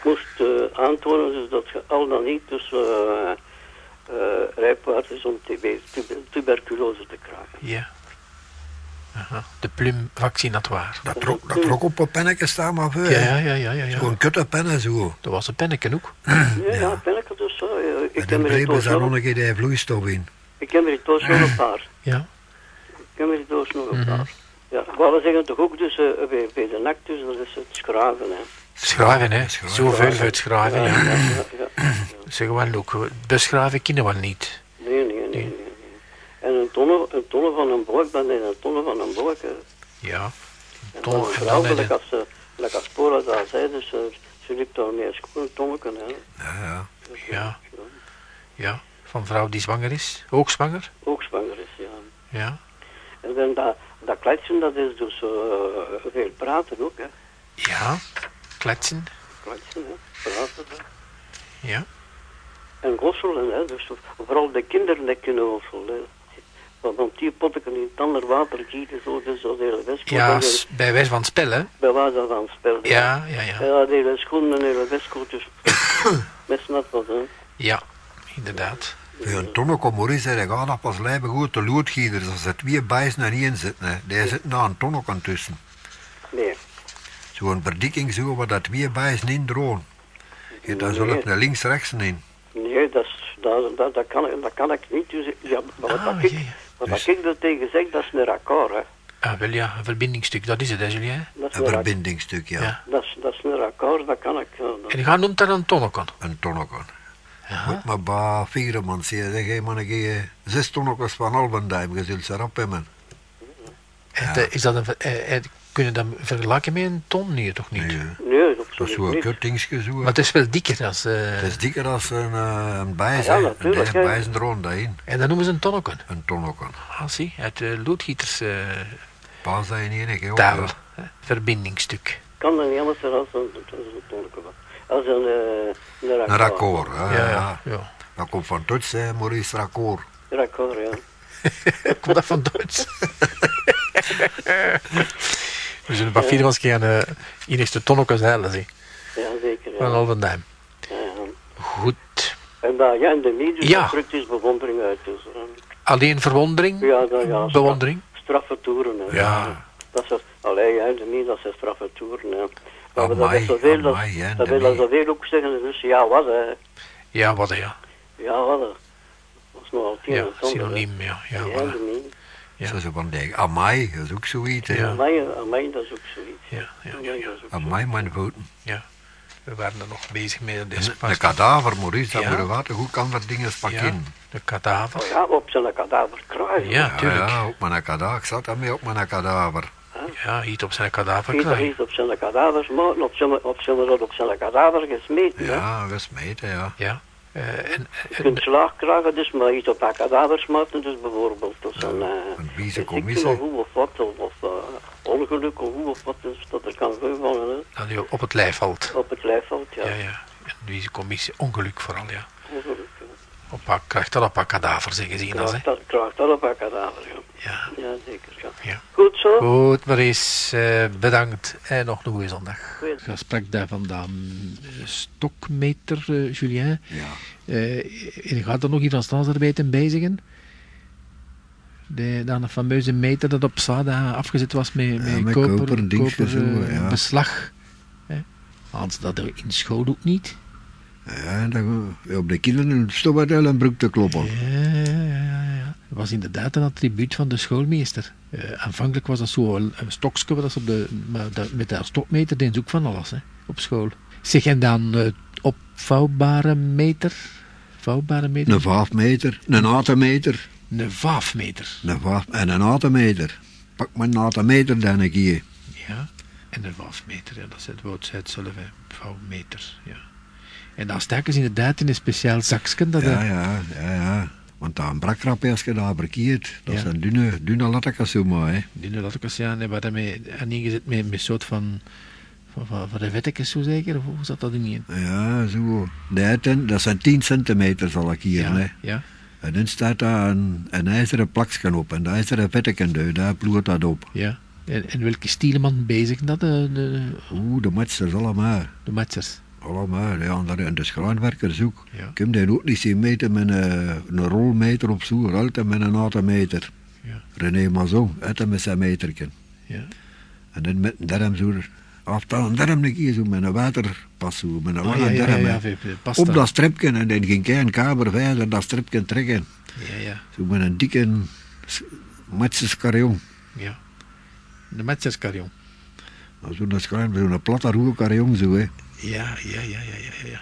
moest uh, aantonen dus dat je al dan niet dus uh, uh, rijp was is om TB, tuber, tuberculose te krijgen. Ja. Aha. De plume vaccinatoire. Dat trok, dat trok op een pennetje staan, maar voor. Ja, ja, ja, ja, ja. ja. Zo'n kutte pennen zo. Dat was een penneken ook. Ja, ja, penneke dus. Uh, ik een er daar nog toch een vloeistof in. Ik heb er toch nog een paar. Ja. Ik heb er toch nog een paar. Ja, we zeggen toch ook dus uh, bij, bij de nacht, dus dat is het schraven, hè. Schrijven, hè. Zoveel uitschrijven, ja. ja, ja, ja. Zeg wel ook, beschrijven kunnen we niet. Nee, nee, nee, nee. nee. En een tonne, een tonne van een boek, dan is een tonne van een boek. hè. Ja. En Tonne, dan een vrouw, dan like een- als, als Paula daar zei, dus ze, liep daar mee schoon, een tonneke, hè. Ja, ja. Ja. Ja. Van vrouw die zwanger is. Ook zwanger. Ook zwanger is, ja. Ja. En dan dat, dat kletsen, dat is dus uh, veel praten ook, hè. Ja. Kletsen. Kletsen, hè. Praten, hè. Ja. En gosselen, hè. Dus vooral de kinderen die kunnen gosselen, hè. Want die potten in het ander water gieten, zo, dus de hele westkoot. Ja, bij wijze van spel, hè. Bij wijze van spel. Ja, ja, ja. Ja, de hele schoen en de hele westkoot, dus was, hè. Ja, inderdaad. Voor een tonne kom Maurice zei, ga dat pas lijpen goed te loodgieten. Dus als er twee bijzen naar één zitten, hè. die zitten daar een tonne kan tussen. Nee. Zo'n verdikking zo, waar dat twee bijzen in droon. Je zo Nee. naar links-rechts in. Nee, dat is, dat, dat, dat, kan, ik- dat kan ik niet. Dus, ja, maar wat, Ah, ik, ja, ja. wat Dus- dat ik er tegen zeg, dat is een raccord. Hè. Ah, wel ja, een verbindingsstuk, dat is het, hè, Julien? Dat is Een verbindingstuk, ja. Ja. dat is, dat is een raccord, dat kan ik. dat- En je noemt dat een tonneken. Een tonneken. Ja. Moet maar bij vier man zeggen, zeg je man, ik heb zes tonnekens van Albendijm, je zult ze erop hebben. En, eh, Is dat een, ver- eh, eh, kun je dat vergelijken met een ton? Nee, toch niet? Nee, Nee, dat is zo'n zo. Maar het is wel dikker als... eh, Het is dikker als een, eh, een bijs, Ja, hè. natuurlijk, Een hè. bijs rond daarin. En dat noemen ze een tonneken. Een tonneken. Ah, zie, uit de loodgieters eh Pas dat je niet enige taal. hè, Verbindingstuk. kan dat niet anders zijn als een, een tonneke. Als een, eh, een raccord. Een raccord, hè. Ja, ja. ja. ja. Dat komt van Duits, hè, Maurice Raccord. Raccord, ja. Komt dat van Duits? We zullen bij vier ons keer uh, hier is de tonneken zeilen, zie. Ja, zeker. Van Ja. Alvendijm. Ja, ja. Goed. En bij ja, in de media Ja. drukt is bewondering uit. Dus, eh, Alleen verwondering? ja, dat, ja, straf- Bewondering? Straffe toeren. Hè. Ja. Dat is, allee, ja, in de dat zijn straffe toeren. Hè. Maar dat Amai, is zoveel, dat, hè, dat wil dat zoveel ook zeggen. Dus ja, wat hè. Ja, wat ja. Ja, wat hè. Dat is nogal tien Ja, en hè. synoniem, ja. Ja, Ja. Ja. Zo ze van denken, amai, dat is ook zoiets, hè. Ja. Amai, amai, dat is ook zoiets. ja, ja, ja, Amai, mijn voeten. ja. We waren er nog bezig met Een, deze een kadaver, Maurice, dat Ja. moet je weten, hoe kan dat ding eens Ja, pakken? de kadaver. Oh ja, op zijn kadaver kruisen. Ja, Ja, tuurlijk. ja, op mijn kadaver. Ik zat daarmee op mijn kadaver. Ja, iets op zijn kadaver krijgen. heeft op zijn kadavers maken, op zijn, op zijn, op zijn kadaver gesmeten. hè. Ja, gesmeten, ja. Ja. Eh, en, Je en, kunt slaag krijgen, dus maar iets op kadavers maken, dus bijvoorbeeld. Dus een, eh, een commissie. ziekte of hoe of wat, of, eh, ongeluk of hoe of wat, dus dat er kan gevallen, hè. dat hij op het lijf valt. Op het lijf valt, ja. Ja, ja. En commissie, ongeluk vooral, ja. Ongeluk, ja. Op krijgt dat op haar kadaver, zeggen ze. Krijgt dat, krijgt dat op haar kadaver, ja. Ja. Ja, zeker, ja. Ja. Goed zo. Goed, Maurice, eh, bedankt en nog een goede zondag. Goed. Gesprek daar vandaan. eh, Stokmeter, eh, Julien. Ja. Eh, en gaat er nog iets aan staatsarbeid beziggen? De, dan een fameuze meter dat op Sada afgezet was met, met, met koper, koper koper, zo, ja. beslag. Hè? Hadden ze dat er in school ook niet? Ja, dan, ja, op de kinderen stond wel een broek te kloppen. Ja, ja, ja, ja. Dat was inderdaad een attribuut van de schoolmeester. Eh, aanvankelijk was dat zo een, een stokje, dat ze op de, maar dat, met dat stokmeter deden ze ook van alles hè, op school. Zeg, en dan eh, opvouwbare meter? Vouwbare meter? Een vijf meter, een atenmeter, Een vaafmeter. een vijf, en een atenmeter. Pak maar een atenmeter dan een keer. Ja, en een vaafmeter, ja, dat is het woord het zelf, hè. vouwmeter. Ja. En dan staken ze inderdaad in een speciaal zakje. Dat Ja, ja, ja, ja. Want dan brakrap als je dat verkeerd. Dat Ja. zijn dunne, dunne hè. Die latkes, ja, en hebben daarmee aan ingezet met een soort van, van, van, de vettekens, zo zeker? Of hoe zat dat er niet in? Ja, zo. Nee, ten- dat zijn 10 centimeter zal ik hier, ja, hè. ja, En dan staat daar een, een ijzeren plakje op. En dat ijzeren vetteken, daar- daar ploert dat op. ja. En, en welke stieleman bezig dat, de, de, Oeh, de matsters allemaal. de matchers? Allemaal, ja, en en de schrijnwerkers ook. Ja. Ik heb die ook niet zien meten met een, een rolmeter op zoek, altijd met een autometer. Ja. René Mazon, altijd met zijn meterken. Ja. En dan met een derm zo, aftal een derm een keer zo, met een waterpas zo, met een Ah, lange ja, derm. ja, op dat stripje en dan ging hij een kamer verder dat stripje trekken. Ja, ja, Zo met een dikke matjeskarjon. ja. De matcherskarjon. Zo'n schuim, zo'n platte roe karjon zo, hè. Ja, ja, ja, ja, ja, ja.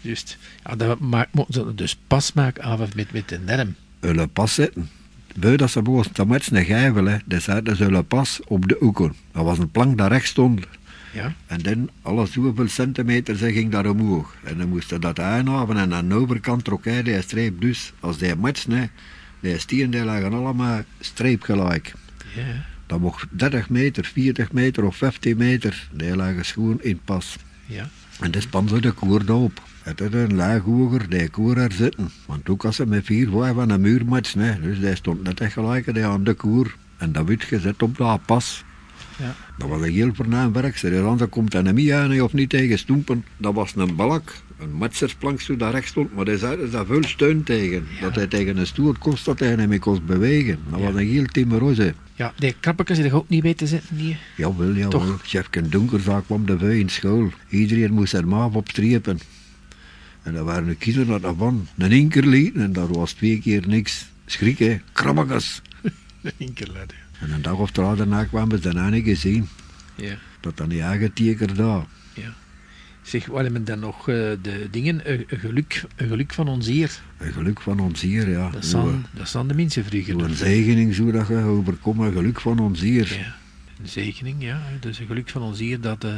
Juist. Ja, dat maakt, dus pas maken af met, met de nerm. Zullen pas zitten. Buiten dat ze boven te matchen een gijvel, hè. Zullen pas op de hoeken. Dat was een plank dat recht stond. Ja, En dan, alle zoveel centimeter, ze ging daar omhoog. En dan moesten dat aanhaven en aan de overkant trok hij die streep dus. Als die hè, die stieren die lagen allemaal streepgelijk. ja, ja. Dat mocht 30 meter, 40 meter of 15 meter, die lagen schoon in pas. Ja. En span ze de koer op. Het is een laag hoger, die koer er zitten. Want ook als ze met vier vijf van een muur matchen, hè, dus die stond net echt gelijk die aan de koer. En dat werd gezet op dat pas. Ja. Dat was een heel voornaam werk. Ze komt een niet aan of niet tegen stoempen. Dat was een balk, een matsersplank zo daar recht stond, maar daar zaten ze veel steun tegen. Dat hij tegen een stoel kost, dat hij hem kon bewegen. Dat Ja. was een heel timmerose. Ja, die krabbekjes die er ook niet bij te zetten, die. Jawel, jawel. Toch? Chefke Donkerzaak kwam de veu in school. Iedereen moest er maaf op strepen. En dan waren de kinderen dat van een inker lieten en dat was twee keer niks. Schrik, hè. Krabbekas. Inkerled, En een dag of drie daarna kwamen ze dan niet gezien. ja. Dat dan die aangeteker daar. Zeg, wat hebben dan nog eh, de dingen? Een, geluk, een geluk van ons hier. Een geluk van ons hier, ja. Dat zijn, dat zijn de mensen vroeger. een zegening zo dat je overkomt, een geluk van ons hier. Ja, een zegening, ja. Dus een geluk van ons hier dat, eh,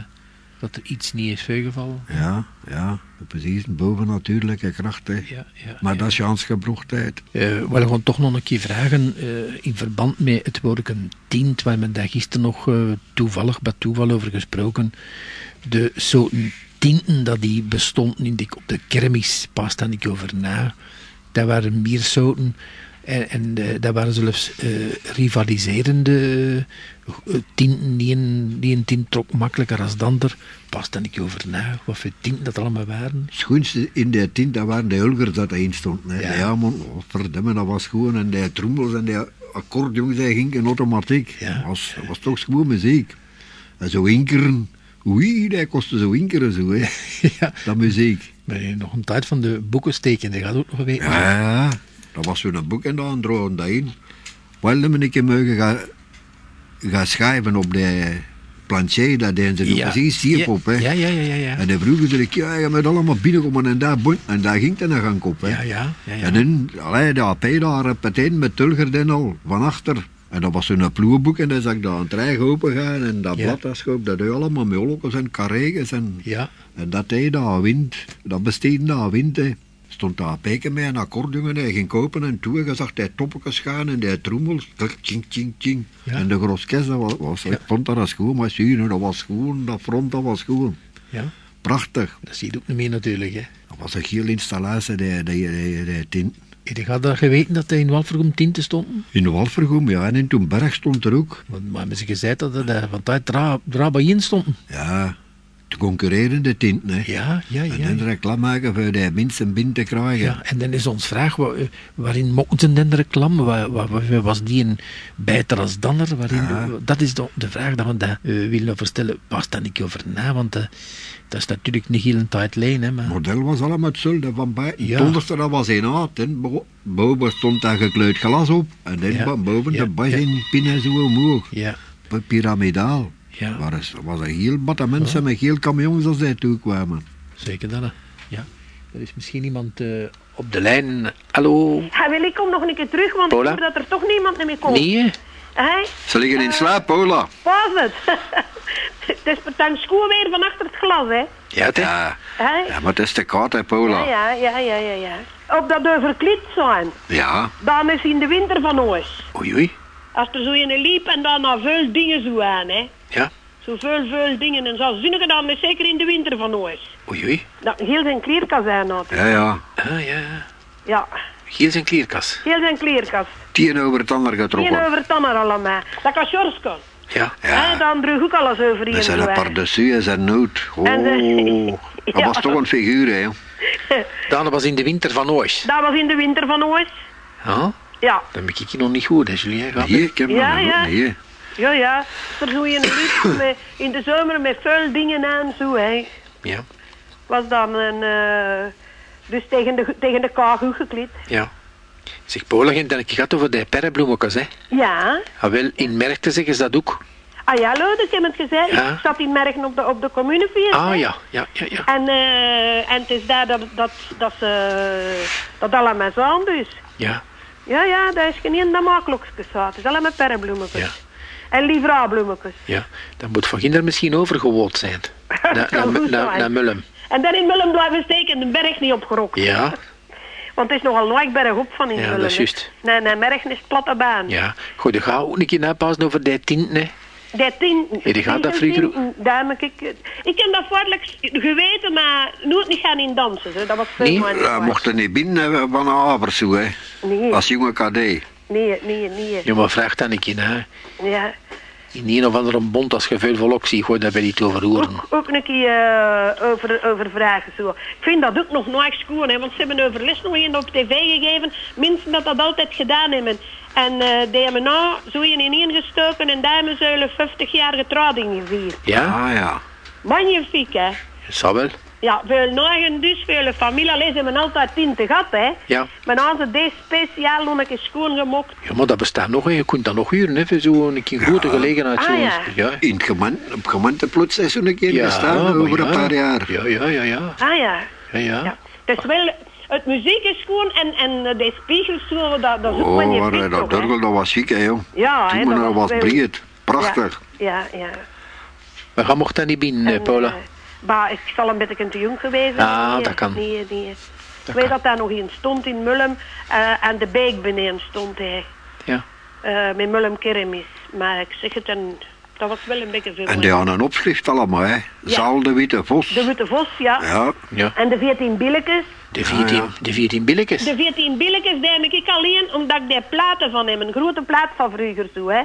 dat er iets niet is voorgevallen. Ja, ja, precies. Een bovennatuurlijke kracht, hè. Ja, ja, Maar ja. dat is Jans gebrochtheid. Eh, we gaan toch nog een keer vragen in verband met het woord een tint, waar men daar gisteren nog toevallig bij toeval over gesproken. De soorten tinten dat die bestonden in de, op de kermis, pas daar niet over na. Dat waren meer soorten en, en dat waren zelfs eh, rivaliserende eh, tinten. Die een, die een tint trok makkelijker als de ander. Pas daar niet over na wat voor tinten dat allemaal waren. Het schoonste in die tint, dat waren de hulgers dat erin stonden. Hè. Ja. Ja, man, oh, verdomme, dat was gewoon. En die trommels en die accordeons, die gingen automatiek. Ja. Dat was, dat was toch gewoon muziek. En zo inkeren, oei, dat kostte zo inkeren zo, hè. ja. Dat muziek. Ben je nog een tijd van de boeken steken, dat gaat ook nog weten. Ja, dat was zo'n boek en dan droogde dat in. Wel, dan ben ik mogen gaan, gaan schrijven op de plancher, dat deden ze nog precies hier op, hè. Ja, ja, ja, ja. Ja, En dan vroegen ze, ja, je moet allemaal binnenkomen en daar, boen- en daar ging het dan gaan kop, hè. ja, ja. ja, ja. En dan, allee, de AP daar, meteen met Tulger al, van achter. En dat was zo'n ploerboek en dan zag ik daar een trein open gaan en dat Ja. blad, dat schoop, dat deed allemaal met en carreges en, Ja, en dat deed daar wind, dat besteedde daar wind, hè. Stond daar peken met een accordeon en hij ging kopen en toen je zag hij toppetjes gaan en die trommels, tjing, tjing. Ja. En de groskes, dat was, ik vond dat als goed, maar zie je, dat was gewoon, dat front, dat was gewoon. ja. Prachtig. Dat zie je ook niet meer natuurlijk. Hè. Dat was een heel installatie, die, die, die, die tint. Heb je had dat geweten dat er in Walvergom tinten stonden? In Walvergoem, ja, en in Toenberg stond er ook. Want maar hebben ze gezegd dat er van tijd in stonden. Ja, de concurrerende tinten, hè. Ja, ja, En ja. dan reclame maken voor de mensen binnen te krijgen. Ja, en dan is ons vraag, eh, waarin mochten ze dan reclame? Wa- wa- wa- was die een beter als danner? Waarin, Ja. Dat is de, de vraag dat we daar eh, willen over stellen. Was daar niet over na? Want eh, dat is natuurlijk niet heel een tijd leen, hè, maar... Het model was allemaal hetzelfde van bij. Ja. Het onderste dat was een aard. En bo- boven stond daar gekleurd glas op. En dan Ja. bo- boven Ja. de bas Ja. in pinnen zo omhoog. Ja, Pyramidaal. ja. Maar er was een heel batte mensen met heel camions als zij toe kwamen. Zeker dan, hè. ja. Er is misschien iemand eh, op de lijn. Hallo? Ja, wil ik kom nog een keer terug, want Paula? ik hoor dat er toch niemand meer komt. Nee, hè? Hé, Ze liggen in slaap, Paula. pas het. het is per schoen weer van achter het glas, hè. Ja? Ja. Ja, maar het is te koud, hè, Paula. Ja, ja, ja, ja, ja, ja. Op dat overklit zijn, Ja. dan is in de winter van ons. Oei, oei. Als er zo in liep en dan naar veel dingen zo aan, hè. Ja. Zo veel, veel dingen en zo. Zinnige dan is zeker in de winter van ons. Oei, oei. Dat heel zijn klierkast zijn natuurlijk. Ja, ja. Ah, ja, ja. Ja, Giel zijn klierkas. heel zijn klierkast. Tien over het ander getrokken. over het ander allemaal. Dat kan Sjorsko. Ja. Ja. Hè, dan droeg ook alles over hier. zijn zo, een pardessus en zijn nood. Oh, En de- dat was Ja. toch een figuur, hè. Daan was in de winter van ooit. Dat was in de winter van ons. Ja? Ja, Dan ben ik nog niet goed, hè, Julien? Nee, ik heb Ja, nog ja. niet. Nee. ja, ja. Er zo in, met, in de zomer met veel dingen aan, zo, hè. Ja. Was dan een... eh, dus tegen de, tegen de kaag gekleed. Ja. Zeg, Paula, je hebt gehad over de perrebloemetjes, hè? Ja. Ah, wel, in Merkte zeggen ze dat ook. Ah ja, ik heb het gezegd. Ja. Ik zat in Mergen op de, op de. Ah, ja. Ja, ja, ja. En, eh, en het is daar dat, dat, dat ze dat allemaal zo dus. Ja. Ja, ja, dat is geen dat makkelijkjes. Het is allemaal perrebloemetjes. Ja. En livra-bloemetjes. Ja. Dat moet van Ginder misschien overgewoond zijn. Dat Naar na, na, Mullum. En dan in Mullum blijven steken en de berg niet opgerokt. Ja. Want het is nogal nooit berg op van in Ja, dat is hè. juist. Nee, nee, Mergen is platte baan. Ja. Goed, dan gaan we ook een keer napassen over die tinten, hè. Die tien... Ja, die gaat dat vroeger Daar ik... Ik heb dat voordelijk geweten, maar nooit niet gaan in dansen. Zo. Dat was veel Nee? moeilijk. Ja, mochten niet binnen van een avers zo, hè. Nee, Als jonge kadé. nee, nee, nee. Ja, maar vraag dan een keer na. Ja. In een of andere bond, als je veel volk ziet, gooi daar bij niet over horen. Ook, ook een keer eh, over, over vragen zo. Ik vind dat ook nog nooit schoon, hè, want ze hebben overlast nog een op tv gegeven. Mensen dat dat altijd gedaan hebben. En eh die hebben nou zo in ineengestoken en daar hebben ze 50 jaar getrouwding gevierd. Ja? Ah ja. Magnifiek, hè? Dat zou wel. Ja, veel nagen dus, veel familie. Alleen ze hebben altijd tinten gehad, hè. Ja. Maar dan ze deze speciaal nog een keer schoongemokt. Ja, maar dat bestaat nog, hè. je kunt dat nog huren, hè, voor zo'n keer grote gelegenheid. Ah, zo. ja. ja. In het gemeente, op gemeenteplots is zo'n keer gestaan maar over ja. een paar jaar. Ja, ja, ja, ja. Ah ja. ja, ja. ja. Het is wel... Het muziek is schoon en, en eh, de spiegels, dat, dat is ook wel Oh, je bek dat dorgel, dat was chic, hè, jong. Ja, hè, Toen was breed. Prachtig. Ja, ja. ja. Maar ga mocht dat niet binnen, Paula. Maar ik zal een beetje te jong geweest zijn. Ah, Nee, dat kan. Nee, nee. Ik weet dat daar nog in stond in Mullum. eh en de beek beneden stond hij. Ja. eh, met Mullum Kermis. Maar ik zeg het, en, dat was wel een beetje veel. En die hadden een opschrift allemaal, hè. Zaal de Witte Vos. De Witte Vos, ja. Ja. ja. En de 14 billetjes. De 14, ja. de 14 billetjes. De 14 billetjes, heb ik alleen omdat ik die platen van hem, een grote plaat van vroeger zo, hè.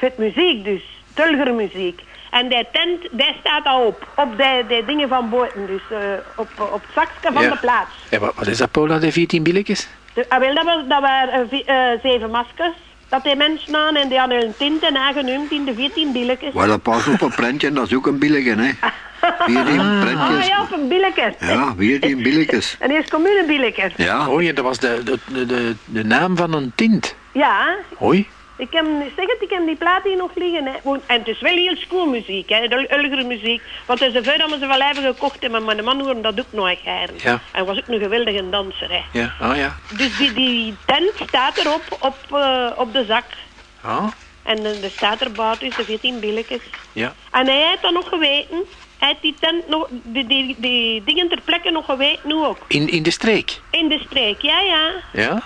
Met muziek dus, tulgermuziek. En die tent, die staat al op. Op die, die dingen van buiten, dus eh, op, op het zakje van Ja. de plaats. Ja, wat, wat is dat, Paula, de 14 billetjes? De, ah, wel, dat, was, dat waren eh, eh, zeven maskers. Dat die mensen aan en die hadden hun tinten aangenoemd in de 14 billetjes. Wel, dat pas op een prentje, dat is ook een billetje, hè. 14 Ah prentjes. ja, op een billetje. Ja, 14 billetjes. En eerst commune billetje. Ja. Oh, ja, dat was de, de, de, de, de naam van een tint. Ja, Hoi. Ik heb, zeg het, ik heb die plaat hier nog liggen. Hè. En het is wel heel schoolmuziek, hè, de ulgere muziek. Want er is zoveel dat we ze wel hebben gekocht hebben, maar de man hoorde dat ook nooit geiren. Ja. Hij was ook een geweldige danser, hè. Ja, ah ja. Dus die, die tent staat erop, op, eh, op de zak. Ah, En er staat er buiten, dus de 14 billetjes. ja. En hij heeft dat nog geweten. Hij heeft die tent nog, die, die, die dingen ter plekke nog geweten, nu ook. In, in de streek. In de streek, ja, ja. Ja.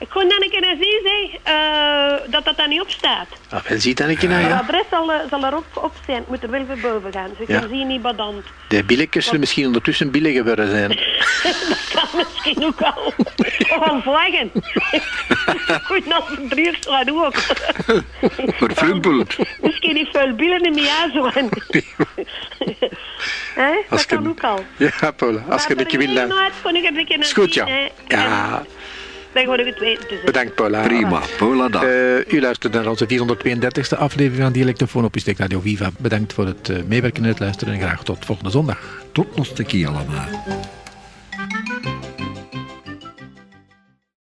Ik kon dan een keer zien, zeg, eh, dat dat daar niet op staat. Ah, wel, ziet dat een keer, nou, Het ja. adres zal, eh, zal erop op zijn. Het moet er wel weer boven gaan. Dus ik Ja. kan zien niet badant. De billetjes zullen misschien ondertussen billig geworden zijn. dat kan misschien ook al. Of al vlaggen. Goed, het drie uur slaat ook. Misschien niet veel billen in mijn zo. Hè? Dat kan ook al. Ja, Paula, als je een beetje wil... eh, ik een beetje Is goed. Ja, Het weten. Dus bedankt, Paula. Prima. Paula, dag. Eh, u luistert naar onze 432e aflevering van Dialectofoon op Ustek Radio Viva. Bedankt voor het eh, meewerken en het luisteren en graag tot volgende zondag. Tot nog een keer allemaal.